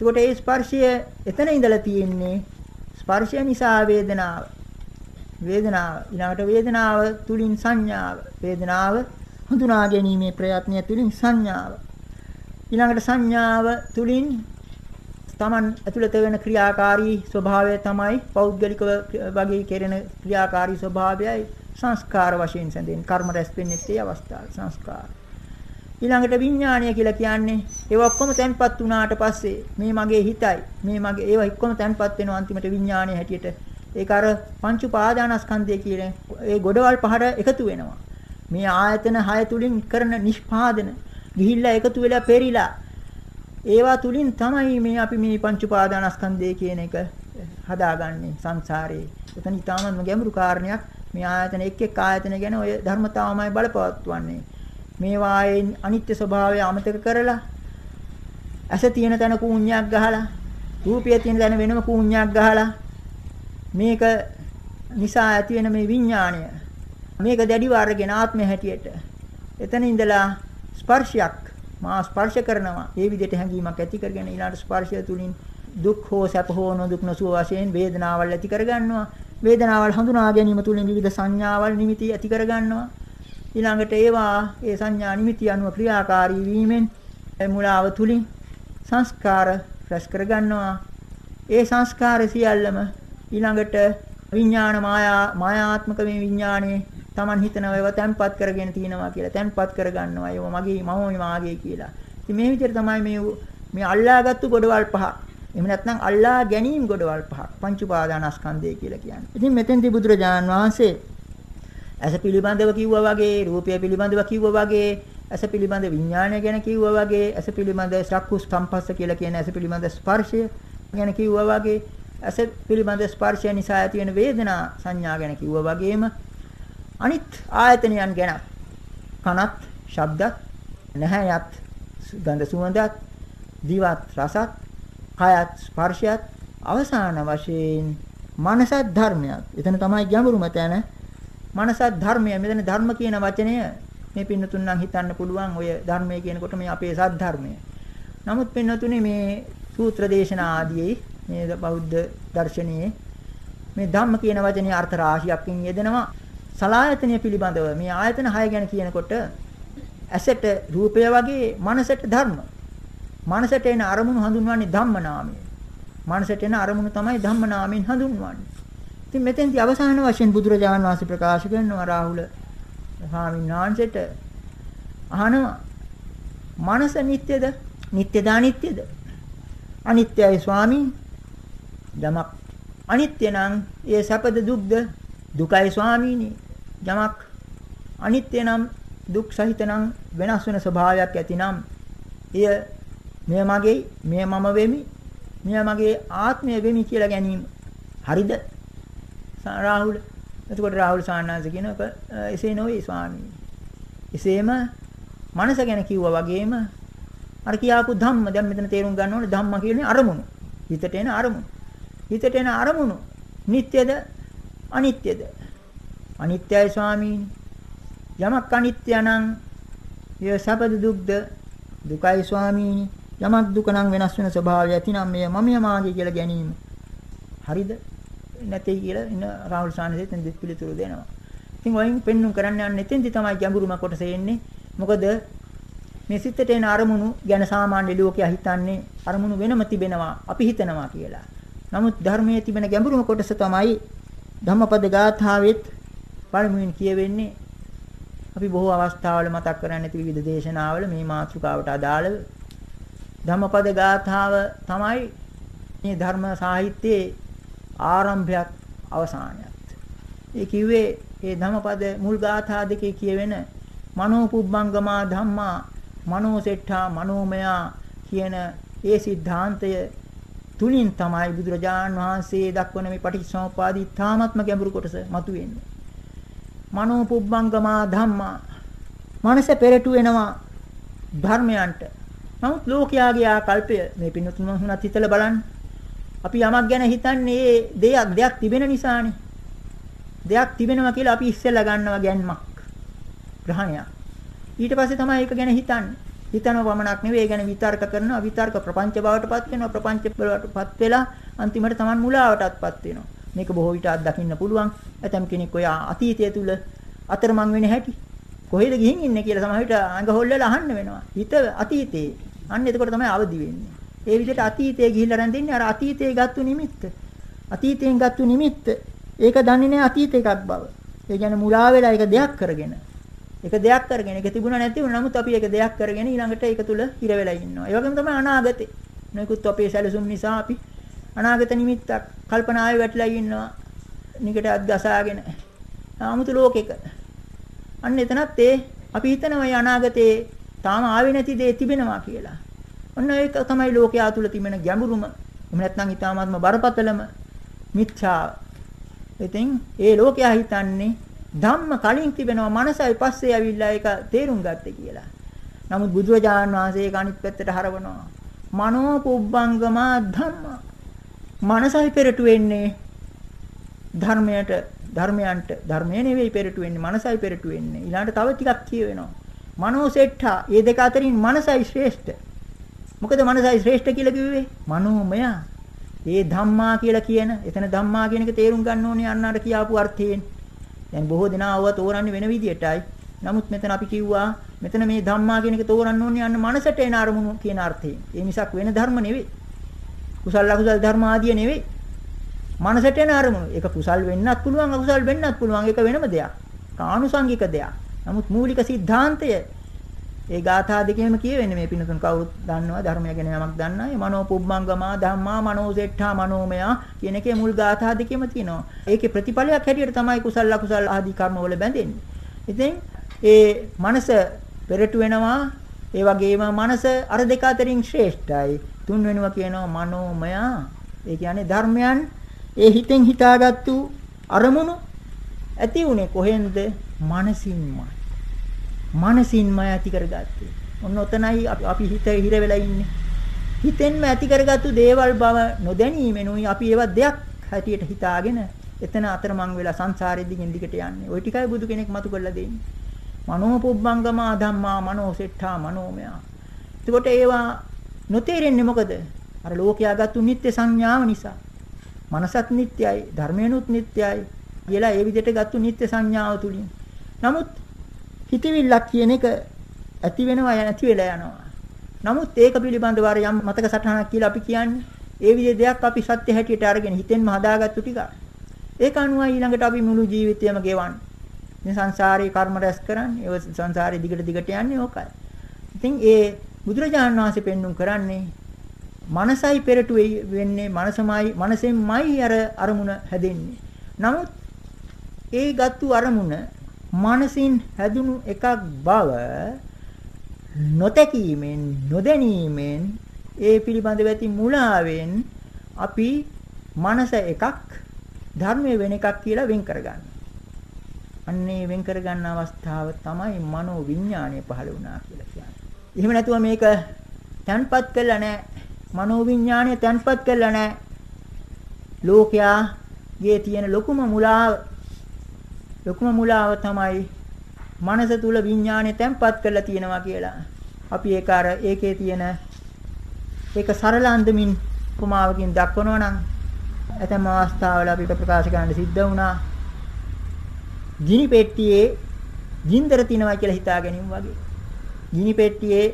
එතකොට ඒ ස්පර්ශය එතන ඉඳලා තියෙන්නේ ස්පර්ශය නිසා වේදනාව. වේදනාව ඊළඟට වේදනාව තුලින් සංඥාව. වේදනාව හඳුනා ගැනීමේ ප්‍රයත්නය තුලින් සංඥාව. ඊළඟට සංඥාව තුලින් Taman ඇතුළත වෙන ක්‍රියාකාරී ස්වභාවය තමයි පෞද්ගලික වගේ කෙරෙන ක්‍රියාකාරී ස්වභාවයයි සංස්කාර වශයෙන් සැදෙන කර්ම රැස් වෙන්නේ ඒ අවස්ථාවේ සංස්කාර. ඊළඟට විඥානය කියලා කියන්නේ ඒව ඔක්කොම තැන්පත් වුණාට පස්සේ මේ මගේ හිතයි මේ මගේ ඒව ඔක්කොම තැන්පත් වෙනවා අන්තිමට විඥානය හැටියට ඒක අර පංච උපාදානස්කන්ධය කියන ඒ ගොඩවල් පහට එකතු වෙනවා මේ ආයතන හය තුලින් කරන නිෂ්පාදන ගිහිල්ලා එකතු වෙලා පෙරිලා ඒවා තුලින් තමයි මේ අපි මේ පංච උපාදානස්කන්ධය කියන එක හදාගන්නේ සංසාරේ. එතන ඊටාමත්ම ගැඹුරු කාරණයක්. මේ ආයතන එක් එක් ආයතන ගැන ඔය ධර්මතාවමයි බලපවත්වන්නේ. මේවායින් අනිත්‍ය ස්වභාවය අමතක කරලා ඇස තියෙන තැන කූඤ්ඤයක් ගහලා රූපය තියෙන තැන වෙනම කූඤ්ඤයක් ගහලා මේක නිසා ඇති වෙන මේ විඥාණය මේක දැඩිව අරගෙන ආත්මය හැටියට එතන ඉඳලා ස්පර්ශයක් මා ස්පර්ශ කරනවා. ඒ විදිහට හැඟීමක් ඇති කරගෙන ඊළාට ස්පර්ශය තුලින් දුක් හෝ සැප හෝ නොදුක් නොසුව වශයෙන් වේදනාවල් ඇති කරගන්නවා. වේදනාවල් හඳුනා ගැනීම තුලින් විවිධ සංඥාවල් නිමිති ඇති කරගන්නවා. ඊළඟට ඒවා ඒ සංඥා නිමිති අනුව ක්‍රියාකාරී වීමෙන් මුලාව තුලින් සංස්කාර රැස් කරගන්නවා. ඒ සංස්කාර සියල්ලම ඊළඟට විඥාන මායා මායාත්මක මේ විඥානයේ Taman හිතනවා ඒවා තැන්පත් කරගෙන තියනවා කියලා. තැන්පත් කරගන්නවා. ඒවා මගේ මම මාගේ කියලා. ඉතින් මේ විදිහට තමයි මේ මේ අල්ලාගත්තු ගොඩවල් පහ. එහෙම නැත්නම් අල්ලා ගැනීම ගොඩවල් පහ. පංච උපාදානස්කන්ධය කියලා කියන්නේ. ඉතින් මෙතෙන්දී බුදුරජාන් වහන්සේ ඇස පිළිබඳව කිව්වා වගේ, රූපය පිළිබඳව කිව්වා වගේ, ඇස පිළිබඳ විඥානය ගැන කිව්වා වගේ, ඇස පිළිබඳ චක්කු සම්පස්ස කියලා කියන ඇස පිළිබඳ ස්පර්ශය ගැන කිව්වා වගේ, ඇස පිළිබඳ ස්පර්ශය නිසා ඇති වෙන වේදනා සංඥා ගැන කිව්වා වගේම අනිත් ආයතනයන් ගැන කනත්, ශබ්දත්, නැහැයත්, ගන්ධ සුවඳත්, දිවත් රසත්, කයත් ස්පර්ශයත් අවසාන වශයෙන් මනසත් ධර්මයක්. එතන තමයි ගැඹුරුම තැන. මනසත් ධර්මය. මෙතන ධර්ම කියන වචනය මේ පින්නතුන් නම් හිතන්න පුළුවන් ඔය ධර්මය කියනකොට මේ අපේ සත් ධර්මය. නමුත් පින්නතුනේ මේ සූත්‍ර දේශනා ආදී මේ බෞද්ධ දර්ශනයේ මේ ධම්ම කියන වචනේ අර්ථ රාශියක්කින් යෙදෙනවා. සලායතනය පිළිබඳව මේ ආයතන 6 ගැන කියනකොට ඇසට රූපය වගේ මනසට ධර්ම. මනසට එන අරමුණු හඳුන්වන්නේ ධම්ම නාමයෙන්. මනසට එන අරමුණු තමයි ධම්ම නාමයෙන් හඳුන්වන්නේ. ඉතින් මෙතෙන්දී අවසාන වශයෙන් බුදුරජාණන් වහන්සේ ප්‍රකාශ කරනවා රාහුල ස්වාමීන් වහන්සේට අහනවා මනස නිට්ටයද? නිට්ටයද අනිත්‍යද? අනිත්‍යයි ස්වාමීන්. යමක් අනිත්‍ය නම් ඒ සැපද දුක්ද? දුකයි ස්වාමීනි. යමක් අනිත්‍ය නම් දුක් සහිත නම් වෙනස් වෙන ස්වභාවයක් ඇතිනම් එය මෙය මගේ මෙය මම වෙමි මෙය මගේ ආත්මය වෙමි කියලා ගැනීම හරිද රාහුල එතකොට රාහුල සාන්නාංශ කියනක එසේ නොවේ ස්වාමීනි එසේම මනස ගැන කිව්වා වගේම අර කියාපු ධම්ම දැන් මෙතන තේරුම් ගන්න ඕනේ ධම්ම කියන්නේ අරමුණු හිතට එන අරමුණු හිතට එන අරමුණු නිට්ටයද අනිත්‍යද අනිත්‍යයි ස්වාමීනි. යමක් අනිත්‍ය නම් එය සබද දුක්ද දුකයි ස්වාමීනි. යමක් දුක නම් වෙනස් වෙන ස්වභාවය ඇතිනම් මෙය මමිය මාගේ කියලා ගැනීම. හරිද? නැtei කියලා ඉන්න රාහුල් සානසෙත් දෙත් පිළිතුරු දෙනවා. ඉතින් වයින් පෙන්눔 කරන්න යන්නේ එතෙන්දි තමයි ගැඹුරුම කොටස එන්නේ. මොකද මේ සිතට එන අරමුණු ගැන සාමාන්‍ය ලෝකයා හිතන්නේ අරමුණු වෙනම තිබෙනවා අපි හිතනවා කියලා. නමුත් ධර්මයේ තිබෙන ගැඹුරුම කොටස තමයි ධම්මපද ගාථාවෙත් පළමුවෙන් කියවෙන්නේ අපි බොහෝ අවස්ථාවල මතක් කරන්නේ නැති විවිධ දේශනාවල මේ මාතෘකාවට අදාළව ධම්මපද ගාථාව තමයි මේ ධර්ම සාහිත්‍යයේ ආරම්භයත් අවසානයත්. ඒ කිව්වේ මේ ධමපද මුල් ගාථා දෙකේ කියවෙන මනෝ පුබ්බංගමා ධම්මා මනෝසෙට්ඨා මනෝමයා කියන ඒ સિદ્ધාන්තය තුලින් තමයි බුදුරජාණන් වහන්සේ දක්වන මේ පටිච්චසමුපාදී තාමත්ම ගැඹුරු කොටස මතුවෙන්නේ. මනෝ පුබ්බංගමා ධම්මා මනස පෙරටු වෙනවා ධර්මයන්ට. නමුත් ලෝකයාගේ ආකල්පය මේ පින්නතුන් වහන්සේත් හිතලා බලන්න. අපි යමක් ගැන හිතන්නේ දෙයක් දෙයක් තිබෙන නිසානේ. දෙයක් තිබෙනවා කියලා අපි ඉස්සෙල්ලා ගන්නවා ගැන්මක්. ග්‍රහණයක්. ඊට පස්සේ තමයි ඒක ගැන හිතන්නේ. හිතනව පමණක් නෙවෙයි ඒ ගැන විතර්ක කරනවා විතර්ක ප්‍රපංච බවටපත් වෙනවා ප්‍රපංච බවටපත් වෙලා අන්තිමට Taman මුලාවටත්පත් වෙනවා මේක බොහෝ විට අත්දකින්න පුළුවන් ඇතම් කෙනෙක් ඔය අතීතය තුල අතරමං වෙන හැටි කොහෙද ගිහින් ඉන්නේ කියලා සමහර විට අඟ හොල්ලලා අහන්න වෙනවා හිත අතීතේ අන්න එතකොට තමයි අවදි වෙන්නේ ඒ විදිහට අතීතයේ ගිහිල්ලා රැඳෙන්නේ අර අතීතයේ ගත්තු නිමිත්ත අතීතයෙන් ගත්තු නිමිත්ත ඒක දන්නේ නැහැ අතීත එකක් බව ඒ කියන්නේ මුලා වෙලා ඒක දෙයක් කරගෙන ඒක දෙයක් කරගෙන ඒක තිබුණා නැති වුණා නමුත් අපි ඒක දෙයක් කරගෙන ඊළඟට ඒක තුල හිර වෙලා ඉන්නවා. ඒ වගේම තමයි අනාගතේ. නොයෙකුත් අපේ සැලසුම් නිසා අපි අනාගත නිමිත්තක් කල්පනාවේ වැටලා ඉන්නවා. නිකට අත් ගසාගෙන. 아무තු ලෝකෙක. අන්න එතනත් ඒ අපි හිතනවා මේ අනාගතේ තාම ආවේ නැති දේ තිබෙනවා කියලා. ඔන්න ඒක තමයි ලෝකයා තුල තිබෙන ගැඹුරුම එහෙම නැත්නම් ඊටාත්ම බරපතලම මිත්‍යාව. ඉතින් ඒ ලෝකයා හිතන්නේ ධම්ම කලින් තිබෙනවා මනසයි පස්සේ ඇවිල්ලා ඒක තේරුම් ගත්තේ කියලා. නමුත් බුදුරජාණන් වහන්සේ ඒක අනිත් පැත්තට හරවනවා. මනෝ පුබ්බංගමා ධම්ම. මනසයි පෙරටු වෙන්නේ ධර්මයට ධර්මයන්ට ධර්මය නෙවෙයි පෙරටු වෙන්නේ මනසයි පෙරටු වෙන්නේ. ඊළඟට තව ටිකක් කියවෙනවා. මනෝ සෙට්ඨා. මේ දෙක අතරින් මනසයි ශ්‍රේෂ්ඨ. මොකද මනසයි ශ්‍රේෂ්ඨ කියලා කිව්වේ? මනෝමය. ඒ ධම්මා කියලා කියන, එතන ධම්මා කියන එක තේරුම් ගන්න ඕනේ අන්නාට කියාපු අර්ථයෙන්. දැන් බොහෝ දෙනා ආව තෝරන්නේ වෙන විදියටයි. නමුත් මෙතන අපි කිව්වා මෙතන මේ ධම්මා කියන එක තෝරන්න ඕනේ අන්න මනසට එන අරමුණු කියන අර්ථයෙන්. ඒ මිසක් වෙන ධර්ම නෙවෙයි. කුසල් අකුසල් ධර්ම ආදිය නෙවෙයි. මනසට එන අරමුණු. ඒක කුසල් වෙන්නත් පුළුවන් අකුසල් වෙන්නත් පුළුවන්. ඒක වෙනම දෙයක්. කානුසංගික දෙයක්. නමුත් මූලික સિદ્ધාන්තය ඒ ගාථා දෙකේම කියවෙන්නේ මේ පින්නතුන් කවුරුත් දන්නවා ධර්මය ගැන යමක් දන්නා. ඒ මනෝ පුබ්බංගමා ධම්මා මනෝසෙට්ඨා මනෝමයා කියන එකේ මුල් ගාථා දෙකේම තියෙනවා. ඒකේ ප්‍රතිඵලයක් හැටියට තමයි කුසල අකුසල ආදී කර්ම වල බැඳෙන්නේ. ඉතින් ඒ මනස පෙරට වෙනවා ඒ වගේම මනස අර දෙක අතරින් ශ්‍රේෂ්ඨයි. තුන් වෙනවා කියනවා මනෝමයා. ඒ කියන්නේ ධර්මයන් ඒ හිතෙන් හිතාගත්තු අරමුණු ඇති උනේ කොහෙන්ද? මනසින්මයි. මනසින්මයි ඇති කරගත්තේ. ඔන්න ඔතනයි අපි හිත හිර වෙලා ඉන්නේ. හිතෙන්ම ඇති කරගත්තු දේවල් බව නොදැනීමෙනුයි අපි ඒවා දෙයක් හැටියට හිතාගෙන එතන අතරමං වෙලා සංසාරෙ දිගින් දිගට යන්නේ. ওই ටිකයි බුදු කෙනෙක් මතු කරලා දෙන්නේ. මනෝ පුබ්බංගමා ධම්මා මනෝ සෙට්ඨා මනෝමය. එතකොට ඒවා නොතේරෙන්නේ මොකද? අර ලෝකයා ගත්තු නිත්‍ය සංඥාව නිසා. මනසත් නිට්ටයයි, ධර්මයනුත් නිට්ටයයි කියලා ඒ විදිහට ගත්තු නිත්‍ය සංඥාව තුලින්. නමුත් හිතවිල්ලක් කියන එක ඇති වෙනවා නැති වෙලා යනවා. නමුත් ඒක පිළිබඳව අර යම් මතක සටහනක් කියලා අපි කියන්නේ ඒ විදිහේ දෙයක් අපි සත්‍ය හැටියට අරගෙන හිතෙන්ම හදාගත්තු ටික. ඒක අනුව ඊළඟට අපි මුළු ජීවිතයම ගෙවන්නේ. මේ සංසාරේ කර්ම රැස් කරන්නේ. ඒ සංසාරේ දිගට දිගට යන්නේ ඕකයි. ඉතින් ඒ බුදුරජාණන් වහන්සේ පෙන්눔 කරන්නේ මනසයි පෙරටු වෙන්නේ මනසමයි මනසෙන්මයි අර අරමුණ හැදෙන්නේ. නමුත් ඒ ගත්තු අරමුණ මනසින් හැදුණු එකක් බව නොතැකීමෙන් නොදැනීමෙන් ඒ පිළිබඳව ඇති මුලාවෙන් අපි මනස එකක් ධර්මයේ වෙන එකක් කියලා වෙන් කරගන්නවා. අන්නේ වෙන් කරගන්න අවස්ථාව තමයි මනෝ විඥාණය පහළ වුණා කියලා කියන්නේ. එහෙම නැතුව මේක තන්පත් කළා නැහැ. මනෝ විඥාණය තන්පත් කළා නැහැ. ලෝකයාගේ තියෙන ලොකුම මුලාව ලොකුම මුලාව තමයි මනස තුල විඥානය තැම්පත් කරලා තියෙනවා කියලා. අපි ඒක අර ඒකේ තියෙන ඒක සරල අන්දමින් උපමාවකින් දක්වනවා නම් ඇතැම් අවස්ථාවල අපිට ප්‍රකාශ කරන්න සිද්ධ වුණා. ගිනි පෙට්ටියේ ගින්දර තිනවා කියලා හිතා ගැනීම වගේ. ගිනි පෙට්ටියේ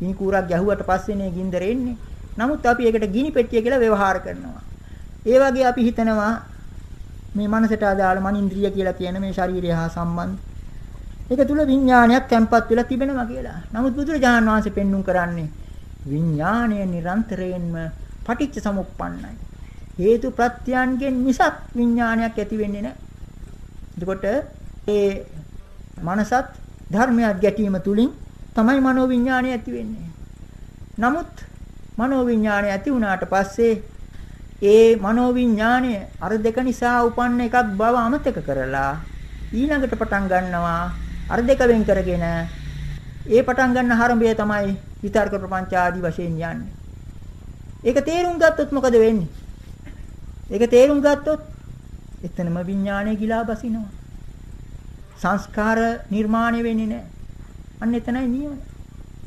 ගිනි කූරක් ගැහුවට පස්සේනේ ගින්දර එන්නේ. නමුත් අපි ඒකට ගිනි පෙට්ටිය කියලා ව්‍යවහාර කරනවා. ඒ වගේ අපි හිතනවා මේ මනසට අදාළ මනින්ද්‍රිය කියලා කියන මේ ශරීරය හා සම්බන්ධ ඒක තුල විඥානයක් තැම්පත් වෙලා තිබෙනවා කියලා. නමුත් බුදුරජාණන් වහන්සේ පෙන්눔 කරන්නේ විඥාණය නිරන්තරයෙන්ම පටිච්ච සමුප්පන්නයි. හේතු ප්‍රත්‍යයන්ගෙන් මිසක් විඥානයක් ඇති වෙන්නේ නැහැ. එතකොට ඒ මනසත් ධර්මයක් ගැටීම තුලින් තමයි මනෝ විඥානය ඇති වෙන්නේ. නමුත් මනෝ විඥානය ඇති වුණාට පස්සේ ඒ මනෝ විඥානය අර දෙක නිසා උපන්න එකක් බව අමතක කරලා ඊළඟට පටන් ගන්නවා අර දෙක වෙන් කරගෙන ඒ පටන් ගන්න හරඹය තමයි විතර්ක ප්‍රපංච ආදී වශයෙන් යන්නේ. ඒක තේරුම් ගත්තොත් මොකද වෙන්නේ? ඒක තේරුම් ගත්තොත් එතනම විඥානය ගිලා බසිනවා. සංස්කාර නිර්මාණය වෙන්නේ නැහැ. අන්න එතනයි නියම.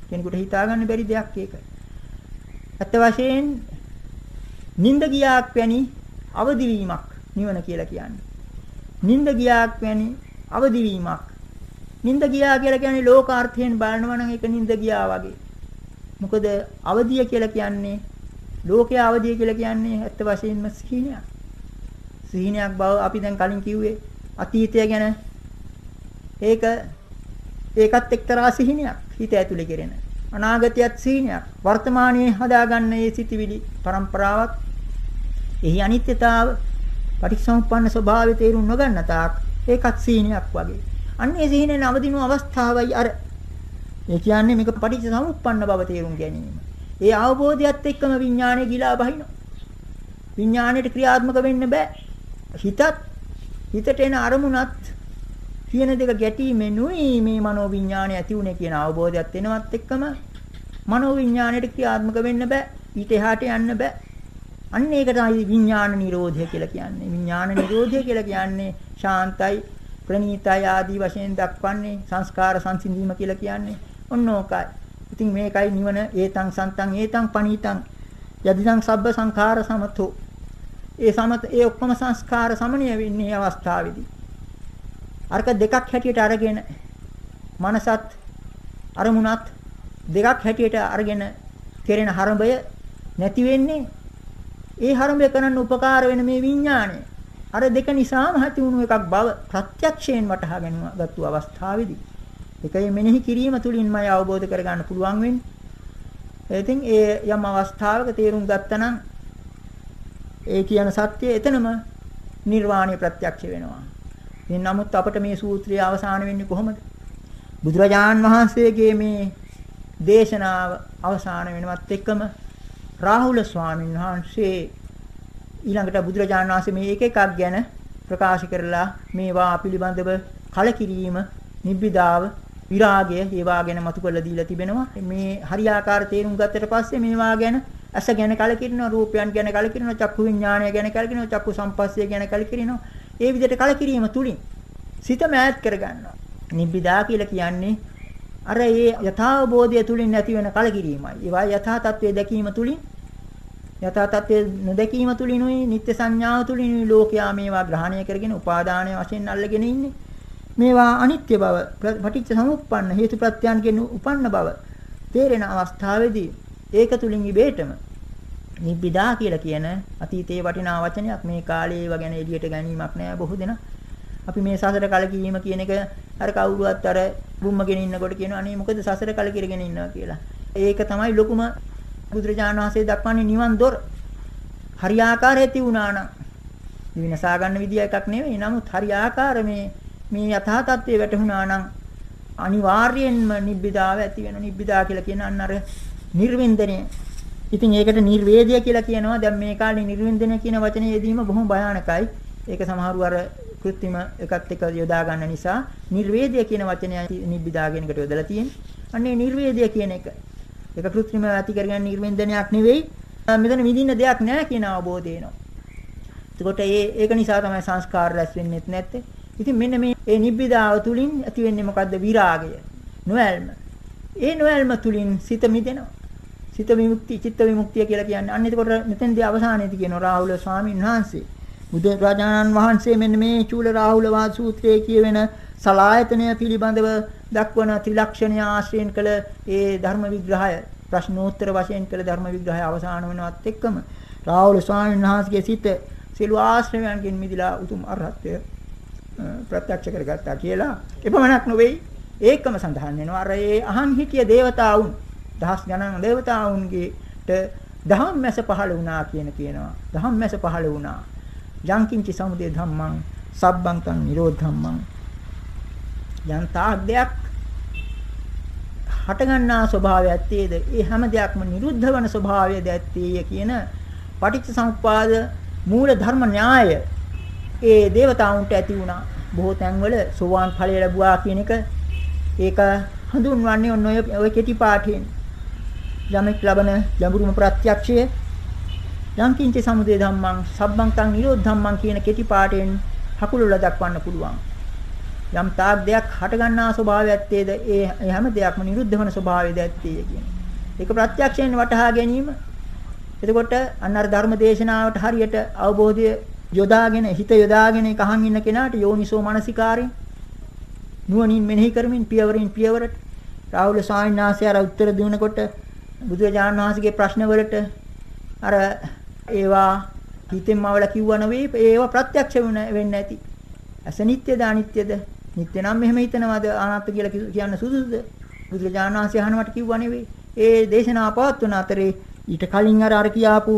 කෙනෙකුට හිතාගන්න බැරි දෙයක් ඒක. ඇත්ත වශයෙන් නිින්ද ගියාක් වැනි අවදිවීමක් නිවන කියලා කියන්නේ. නිින්ද ගියාක් වැනි අවදිවීමක්. නිින්ද ගියා කියලා කියන්නේ ලෝකාර්ථයෙන් බලනවා නම් ඒක නිින්ද ගියා වගේ. මොකද අවදිය කියලා කියන්නේ ලෝකයේ අවදිය කියලා කියන්නේ ඇත්ත වශයෙන්ම සිහිනයක්. සිහිනයක් බව අපි දැන් කලින් කිව්වේ අතීතය ගැන ඒක ඒකත් එක්තරා සිහිනයක් හිත ඇතුලේ කෙරෙන. අනාගතයත් සිහිනයක්. වර්තමානයේ හදාගන්න මේ සිටිවිලි પરම්පරාවක් එහි අනිත්‍යතාව පටිච්චසමුප්පන්න ස්වභාවය තේරුම් නොගන්න තාක් ඒකත් සිහිනයක් වගේ. අන්නේ සිහිනේ නවදිනු අවස්ථාවයි අර ඒ කියන්නේ මේක පටිච්චසමුප්පන්න බව තේරුම් ගැනීම. ඒ අවබෝධයත් එක්කම විඥානය ගිලා බහිනවා. විඥාණයට ක්‍රියාත්මක වෙන්න බෑ. හිතත් හිතට එන අරමුණත් කියන දෙක ගැටීමෙනුයි මේ මනෝ විඥාණය ඇති උනේ කියන අවබෝධයත් එනවත් එක්කම මනෝ විඥාණයට ක්‍රියාත්මක වෙන්න බෑ. ඊට එහාට යන්න බෑ. අන්න ඒක තමයි විඥාන නිරෝධය කියලා කියන්නේ. විඥාන නිරෝධය කියලා කියන්නේ ශාන්තයි ප්‍රණීතයි ආදී වශයෙන් දක්වන්නේ සංස්කාර සංසිඳීම කියලා කියන්නේ ඔන්න ඕකයි. ඉතින් මේකයි නිවන ඒතං සන්තං ඒතං පණීතං යදිදං සබ්බ සංඛාර සමතෝ. ඒ සමත ඒ ඔක්කොම සංස්කාර සමනය වෙන්නේ අවස්ථාවේදී. අරක දෙකක් හැටියට අරගෙන මනසත් අරමුණත් දෙකක් හැටියට අරගෙන කෙරෙන හරඹය නැති වෙන්නේ ඒ හරඹය කරන්න උපකාර වෙන මේ විඥාණය. අර දෙක නිසාම ඇති වුණු එකක් බව ප්‍රත්‍යක්ෂයෙන් වටහා ගැනීමගත්තු අවස්ථාවේදී. ඒකයි මෙනෙහි කිරීම තුලින්මයි අවබෝධ කරගන්න පුළුවන් වෙන්නේ. ඉතින් ඒ යම් අවස්ථාවක තේරුම් ගත්තනම් ඒ කියන සත්‍යය එතනම නිර්වාණය ප්‍රත්‍යක්ෂ වෙනවා. ඉතින් නමුත් අපට මේ සූත්‍රය අවසාන වෙන්නේ කොහොමද? බුදුරජාන් වහන්සේගේ මේ දේශනාව අවසාන වෙනවත් එක්කම රාහුල ස්වාමීන් වහන්සේ ඊළඟට බුදුරජාන් වහන්සේ මේ එක එකක් ගැන ප්‍රකාශ කරලා මේවා පිළිබඳව කලකිරීම, නිබ්බිදාව, විරාගය ඒවා ගැන මතු කරලා දීලා තිබෙනවා. මේ හරියාකාර තේරුම් ගත්තට පස්සේ මේවා ගැන ඇස ගැන කලකිරෙනවා, රූපයන් ගැන කලකිරෙනවා, චක්කු විඥානය ගැන කලකිරෙනවා, චක්කු සංපස්සය ගැන කලකිරෙනවා. ඒ විදිහට කලකිරීම තුලින් සිත මෑත් කරගන්නවා. නිබ්බිදා කියලා කියන්නේ අර ඒ යථාබෝධය තුලින් නැති වෙන කලකිරීමයි. ඒවා යථා තත්ත්වයේ දැකීම තුලින් යථා තත්ත්වයේ නොදැකීම තුලිනුයි නිත්‍ය සංඥාව තුලිනුයි ලෝකයා මේවා ග්‍රහණය කරගෙන උපාදානය වශයෙන් අල්ලගෙන ඉන්නේ. මේවා අනිත්‍ය බව පටිච්ච සමුප්පන්න හේතු ප්‍රත්‍යයන්ගෙන් උපන්න බව තේරෙන අවස්ථාවේදී ඒක තුලින් ඉබේටම නිබ්බිදා කියලා කියන අතීතයේ වටිනා වචනයක් මේ කාලේ ඒව ගැන එළියට ගැනීමක් නෑ බොහෝ දෙනා. අපි මේ සසර කලකීම කියන එක අර කවුරුවත් අර බුම්මගෙන ඉන්නකොට කියනවා අනේ මොකද සසර කලකිරගෙන ඉන්නවා කියලා. ඒක තමයි ලොකුම බුදුරජාණන් වහන්සේ දක්වන්නේ නිවන් දොර. හරියාකාරයේ තියුණා නම් විනසා ගන්න විදිය එකක් නෙවෙයි. නමුත් හරියාකාර මේ මේ යථා තත්ත්වයේ වැටහුණා නම් අනිවාර්යයෙන්ම නිබ්බිදාව ඇති වෙන නිබ්බිදා කියලා කියන අන්න අර නිර්වින්දනය ඉතින් ඒකට නිර්වේදය කියලා කියනවා. දැන් මේ කාලේ නිර්වින්දනය කියන වචනේ යෙදීම බොහොම භයානකයි. ඒක සමහරු අර කෘත්‍රිම එකත් එක යොදා ගන්න නිසා නිර්වේදය කියන වචනය නිබ්බිදා කියන එකට යොදලා තියෙන්නේ. අන්නේ නිර්වේදය කියන එක. ඒක කෘත්‍රිම ඇති කරගන්න නිර්වින්දනයක් නෙවෙයි. මෙතන විඳින්න දෙයක් නැහැ කියන අවබෝධය එනවා. එතකොට ඒ ඒක නිසා තමයි සංස්කාර රැස් වෙන්නේ නැත්තේ. ඉතින් මෙන්න මේ ඒ නිබ්බිදාව තුලින් ඇති වෙන්නේ මොකද්ද? විරාගය. නොඇල්ම. ඒ නොඇල්ම තුලින් සිත මිදෙනවා. සිත විමුක්ති චිත්ත විමුක්තිය කියලා කියන්නේ. අන්න එතකොට මෙතෙන්දී අවසානයේදී කියනවා රාහුල ස්වාමීන් වහන්සේ. බුදු රජාණන් වහන්සේ මෙන්න මේ චූල රාහුල වාද සූත්‍රයේ කියවෙන සලායතනය පිළිබඳව දක්වන ත්‍රිලක්ෂණය ආශ්‍රයෙන් කළ ඒ ධර්ම විග්‍රහය ප්‍රශ්නෝත්තර වශයෙන් කළ ධර්ම විග්‍රහය අවසාන වෙනවත් එක්කම රාහුල ස්වාමීන් වහන්සේගේ සිත සියලු ආශ්‍රයයන්ගෙන් මිදලා උතුම් අරහත්ත්වය ප්‍රත්‍යක්ෂ කරගත්තා කියලා එපමණක් නොවේයි ඒකම සඳහන් වෙනවා. අර ඒ අහන් හිටිය దేవතාවුන් දහස් ගණන් දේවතාවුන්ගේට දහම් මැස පහළ වුණා කියන කියනවා. දහම් මැස පහළ වුණා. යංකින්චි සමුදය ධම්මං සබ්බං තං නිරෝධ ධම්මං යන්තා දෙයක් හට ගන්නා ස්වභාවය ඇත්තේද? ඒ හැම දෙයක්ම නිරුද්ධ වන ස්වභාවයද ඇත්තේය කියන පටිච්චසමුප්පාද මූල ධර්ම න්‍යාය ඒ దేవතාවුන්ට ඇති වුණා. බොහෝ තැන්වල සෝවාන් ඵලය ලැබුවා කියන එක ඒක හඳුන්වන්නේ ඔය කෙටි පාඨයෙන්. යමෙක් ලබන ගැඹුරුම ප්‍රත්‍යක්ෂය. යංකින්ච සමුදය ධම්මං සබ්බං තං නිරෝධ ධම්මං කියන කෙටි පාඨයෙන් හකුලුල දක්වන්න පුළුවන්. යම් තාක් දෙයක් හටගන්නා ස්වභාවය ඇත්තේද ඒ හැම දෙයක්ම නිරුද්ධ වන ස්වභාවයද ඇත්තේ කියන. ඒක ප්‍රත්‍යක්ෂයෙන් වටහා ගැනීම. එතකොට අන්නර ධර්ම දේශනාවට හරියට අවබෝධය යොදාගෙන හිත යොදාගෙන කහන් ඉන්න කෙනාට යෝනිසෝ මනසිකාරයෙන් නුවණින් මෙනෙහි කරමින් පියවරින් පියවරට රාහුල ස්වාමීන් වහන්සේ අර උත්තර දුන්නකොට බුදුරජාණන් වහන්සේගේ ප්‍රශ්න වලට අර ඒවා හිතෙන්ම අවල කිව්වා නෙවෙයි ඒවා ප්‍රත්‍යක්ෂ වෙන්නේ නැති. අස නිට්ටයද අනිත්‍යද? නිට්ටය නම් මෙහෙම හිතනවාද අනාත්ම කියලා කියන්න සුදුසුද? බුදුරජාණන් වහන්සේ අහනවට කිව්වා නෙවෙයි. ඒ දේශනාව පවත්වන අතරේ ඊට කලින් අර අර කියාපු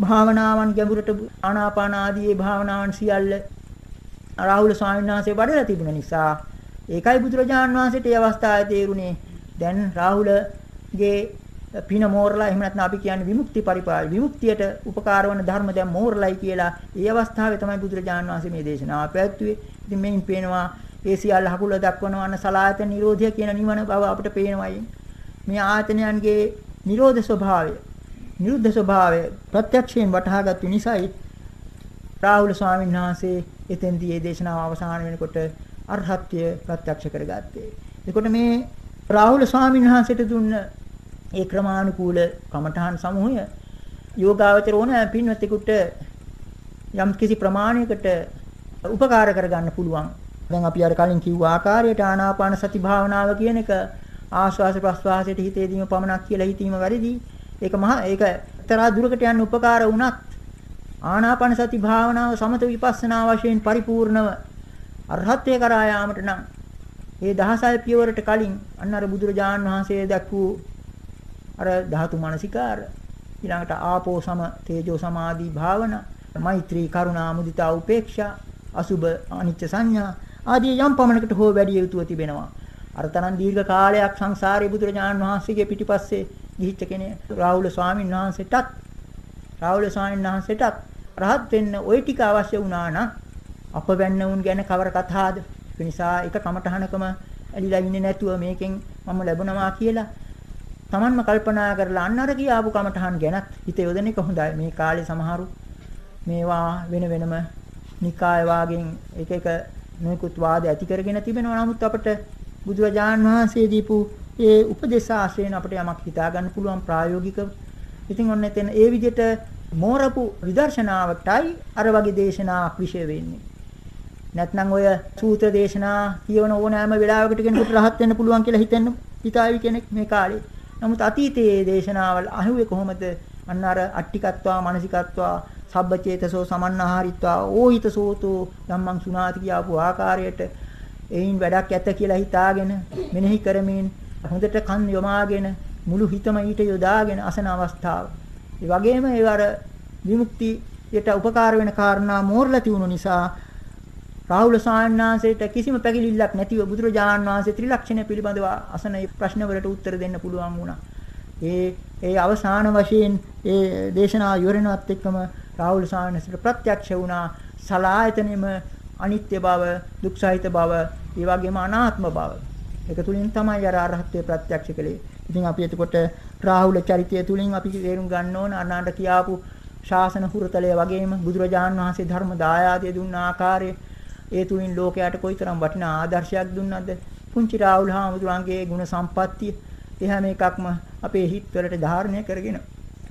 භාවනාවන් ගැඹුරට ආනාපාන ආදී භාවනාවන් සියල්ල රාහුල ස්වාමීන් වහන්සේ වඩලා තිබුණ නිසා ඒකයි බුදුරජාණන් වහන්සේට ඒ අවස්ථාවේ තේරුනේ දැන් රාහුලගේ පින මෝරලා එහෙම නැත්නම් අපි කියන්නේ විමුක්ති පරිපාල විමුක්තියට උපකාර වන ධර්ම දැන් මෝරලයි කියලා ඒ අවස්ථාවේ තමයි බුදුරජාණන් වහන්සේ මේ දේශනාව පැවැත්වුවේ. ඉතින් මේන් පේනවා ඒ සියල්ල හකුල දක්වනවා අන්න සලායතන නිරෝධය කියන නිවන බව අපිට පේනවායි. මේ ආයතනයන්ගේ නිරෝධ ස්වභාවය නිරුද්ධ ස්වභාවය ප්‍රත්‍යක්ෂයෙන් වටහාගත්තු නිසායි රාහුල ස්වාමීන් වහන්සේ එතෙන්දී මේ දේශනාව අවසන් වෙනකොට අරහත්ත්වය ප්‍රත්‍යක්ෂ කරගත්තේ. එතකොට මේ රාහුල ස්වාමීන් වහන්සේට දුන්න ඒ ක්‍රමානුකූල කමඨහන් සමූහය යෝගාවචර ඕන පින්වත්ෙකුට යම් කිසි ප්‍රමාණයකට උපකාර කරගන්න පුළුවන්. දැන් අපි අර කලින් කිව්ව ආකාරයට ආනාපාන සති භාවනාව කියන එක ආශ්වාස ප්‍රශ්වාසයට හිතේදීම පමණක් කියලා හිතීම වැරදි. ඒක මහා ඒක තරහ දුරකට යන්න උපකාර වුණත් ආනාපාන සති භාවනාව සමත විපස්සනා වශයෙන් පරිපූර්ණව අරහත්ත්වයට කරා යාමට නම් මේ දහසල් පියවරට කලින් අන්න අර බුදුරජාණන් වහන්සේ දක්වූ අර ධාතු මනසිකාර. ඊළඟට ආපෝ සම තේජෝ සමාධි භාවනා මෛත්‍රී කරුණා මුදිතා උපේක්ෂා අසුබ අනිච්ච සංඥා ආදී යම් පමණකට හෝ වැඩි යුතුව තිබෙනවා. අර තරම් දීර්ඝ කාලයක් සංසාරේ බුදුරජාණන් වහන්සේගේ පිටිපස්සේ ගිහිච්ච කෙනෙක් රාහුල ස්වාමීන් වහන්සේටත් රාහුල ස්වාමීන් වහන්සේටත් රහත් වෙන්න ওই ටික අවශ්‍ය වුණා නම් අප වෙන්න උන් ගැන කවර කතාවද ඒ නිසා එක කමටහනකම ඇලිලා ඉන්නේ නැතුව මේකෙන් මම ලැබුණා කියලා Tamanම කල්පනා කරලා අන්න අර කියාපු කමටහන් ගැනත් හිත යොදන එක හොඳයි මේ කාලේ සමහරු මේවා වෙන වෙනම නිකාය වාගෙන් එක එක නොයෙකුත් වාද ඇති කරගෙන තිබෙනවා නමුත් අපිට බුදුරජාණන් වහන්සේ දීපු ඒ උපදේශ ආශ්‍රයෙන් අපිට යමක් හිතා ගන්න පුළුවන් ප්‍රායෝගිකව. ඉතින් ඔන්න එතන ඒ විදිහට මෝරපු විදර්ශනාවටයි අර වගේ දේශනාවක් විශේෂ වෙන්නේ. නැත්නම් ඔය සූත්‍ර දේශනා කියවන ඕනෑම වෙලාවකට කෙනෙකුට රහත් වෙන්න පුළුවන් කියලා හිතෙන්න හිතාවි කෙනෙක් මේ කාලේ. නමුත් අතීතයේ දේශනාවල් අහුවේ කොහොමද? අන්න අර අට්ටිකත්වා මානසිකත්වා සබ්බචේතසෝ සමන්නාහාරිත්වා ඕහිත සෝතෝ ධම්මං සුනාති කියපු ආකාරයට එයින් වැඩක් ඇත කියලා හිතාගෙන මෙනෙහි කරමින් හොඳට කන් යොමාගෙන මුළු හිතම ඊට යොදාගෙන අසන අවස්ථාව. ඒ වගේම ඒ අර විමුක්තියට උපකාර වෙන කාරණා මෝරලා තියුණු නිසා රාහුල සාන්නාංශයට කිසිම පැකිලිල්ලක් නැතිව බුදුරජාණන් වහන්සේ ත්‍රිලක්ෂණ පිළිබඳව අසන ප්‍රශ්න වලට උත්තර දෙන්න පුළුවන් වුණා. ඒ ඒ අවසාන වශයෙන් ඒ දේශනාව ඉවරනවත් එක්කම රාහුල සාන්නාංශයට ප්‍රත්‍යක්ෂ වුණා සලායතනෙම අනිත්‍ය බව, දුක්සහිත බව, ඒ වගේම අනාත්ම බව. ඒක තුලින් තමයි අර අරහත්ත්වය ප්‍රත්‍යක්ෂ කළේ. ඉතින් අපි එතකොට රාහුල චරිතය තුලින් අපි තේරුම් ගන්න ඕන අනාණ්ඩ කියාපු ශාසන හුරතලය වගේම බුදුරජාණන් වහන්සේ ධර්ම දායාදය දුන්න ආකාරය ඒ තුලින් ලෝකයට කොයිතරම් වටිනා ආදර්ශයක් දුන්නද? පුංචි රාහුල හාමුදුරන්ගේ ගුණ සම්පත්තිය. එහැම එකක්ම අපේ හිත්වලට ධාරණය කරගෙන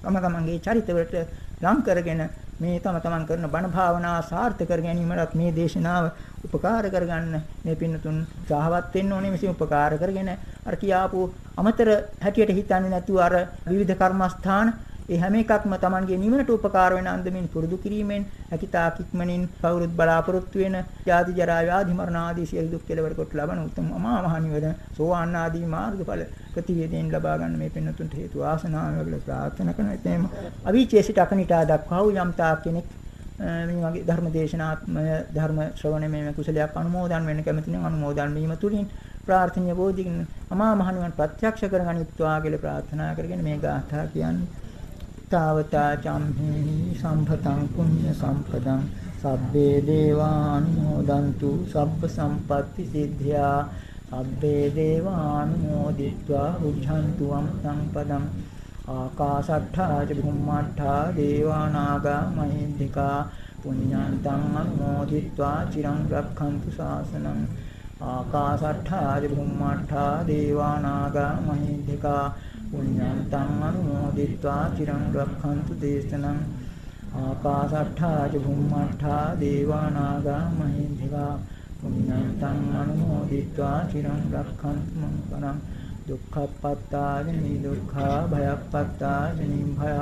තම තමන්ගේ චරිතවලට ලං කරගෙන මේ තම තමන් කරන බණ භාවනා සාර්ථක කර ගැනීමට මේ දේශනාව උපකාර කරගන්න මේ පින්නතුන් උත්සාහවත් වෙන්න ඕනේ. මෙසේ උපකාර කරගෙන අර කියාපු අමතර හැටියට හිතන්නේ නැතුව අර විවිධ කර්මස්ථාන ඒ හැම එකක්ම Tamanගේ නිවනට උපකාර වෙන අන්දමින් පුරුදු කිරීමෙන් හැකිතාක් ඉක්මනින් කවුරුත් බලාපොරොත්තු වෙන ජාති ජරා ව්‍යාධි මරණ ආදී සියලු දුක් කෙලවර කොට ලබන උතුම් අමා මහ නිවන සෝවාන් ආදී මාර්ගඵල ප්‍රතිවේදයෙන් ලබා ගන්න මේ පින්නතුන්ට හේතු වාසනාව වේගල ප්‍රාර්ථනා කරන එතෙම අවීචේසිට අකනිටා දක්වා වූ යම් තාක් කෙනෙක් මේ වගේ ධර්ම දේශනාත්මය ධර්ම ශ්‍රවණය මේ කුසලයක් අනුමෝදන් වෙන්න කැමති නම් අනුමෝදන් වීම තුලින් ප්‍රාර්ථනීය බෝධිගින් අමා මහ නිවන් ප්‍රත්‍යක්ෂ කරගනිත්වා කියලා ප්‍රාර්ථනා කරගෙන මේ ගාථා කියන්නේ. තාවතා චම්හි සම්පතං පුඤ්ඤ සම්පදං සබ්බේ දේවානුමෝදන්තු සබ්බ සම්පatti සිද්ධා සබ්බේ දේවානුමෝදිत्वा උද්ධන්තු අමතං පදං ආකාශට්ඨා ච භුම්මාට්ඨා දේවානාගා මහින්దికා පුඤ්ඤාන්තං අනුමෝදිत्वा චිරං රක්ඛන්තු ශාසනං ආකාශට්ඨා ච භුම්මාට්ඨා දේවානාගා මහින්దికා පුඤ්ඤන්තං අනුමෝදිත්වා චිරං රක්ඛන්තු දේශනං ආකාශට්ඨා බුම්මට්ඨා දේවානාගා මහින්దికා පුඤ්ඤන්තං අනුමෝදිත්වා චිරං රක්ඛන්තු මං පරං දුක්ඛප්පත්තානි දුක්ඛා භයප්පත්තානි භය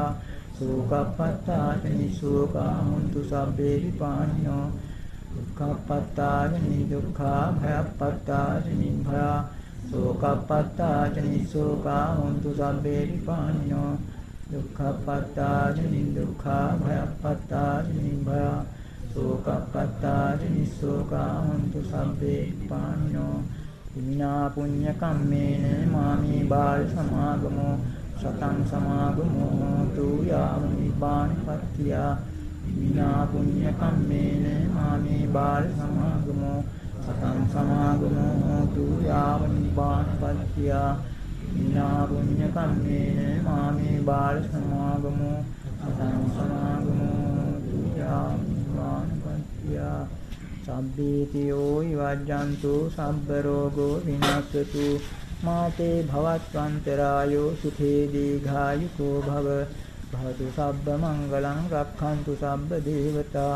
සෝකප්පත්තානි සෝකා හුන්තු සබ්බේ විපානිනෝ දුක්ඛපත්තානි දුක්ඛා භයප්පත්තානි භය සෝකප්පත්තානි සෝකා හොන්තු සබ්බේ විපානිනෝ දුක්ඛපත්තානි දුක්ඛා භයප්පත්තානි භය සෝකප්පත්තානි සෝකා හොන්තු සබ්බේ විපානිනෝ ඉමිනා පුඤ්ඤ කම්මේන මාමේ බාල සමාගමෝ. සතං සමාගමෝ තු යාම නිබ්බාන පත්‍තියා. විනා පුඤ්ඤ කම්මේන මාමේ බාල සමාගමෝ. සතං සමාගමෝ හෝතු යාව නිපාතපත්ත්‍ය විනා පුඤ්ඤ කම්මේන මාමේ බාල සමාගමෝ සතං සමාගමෝ යාව නිපාතපත්ත්‍ය සබ්බීතියෝ විවජ්ජන්තු සබ්බ රෝගෝ විනාශතු මාතේ භවත්වන්තරායෝ සුඛේ දීඝායුකෝ භව භවතු සබ්බ මංගලං රක්ඛන්තු සබ්බ දේවතා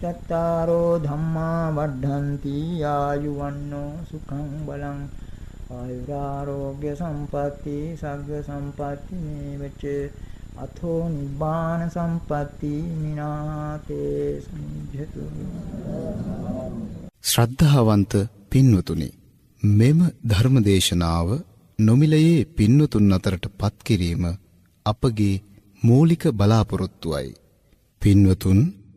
චත්තාරෝ ධම්මා වඩ්ඩಂತಿ ආයුවන්නෝ සුඛං බලං ආයුරාෝග්‍ය සම්පatti සග්ග සම්පatti මේවච අතෝ නිබ්බාන සම්පatti මිනාතේ සම්ජතු ශ්‍රද්ධාවන්ත පින්වතුනි මෙම ධර්මදේශනාව නොමිලයේ පින්වතුන් අතරට පත් කිරීම අපගේ මූලික බලාපොරොත්තුවයි. පින්වතුන්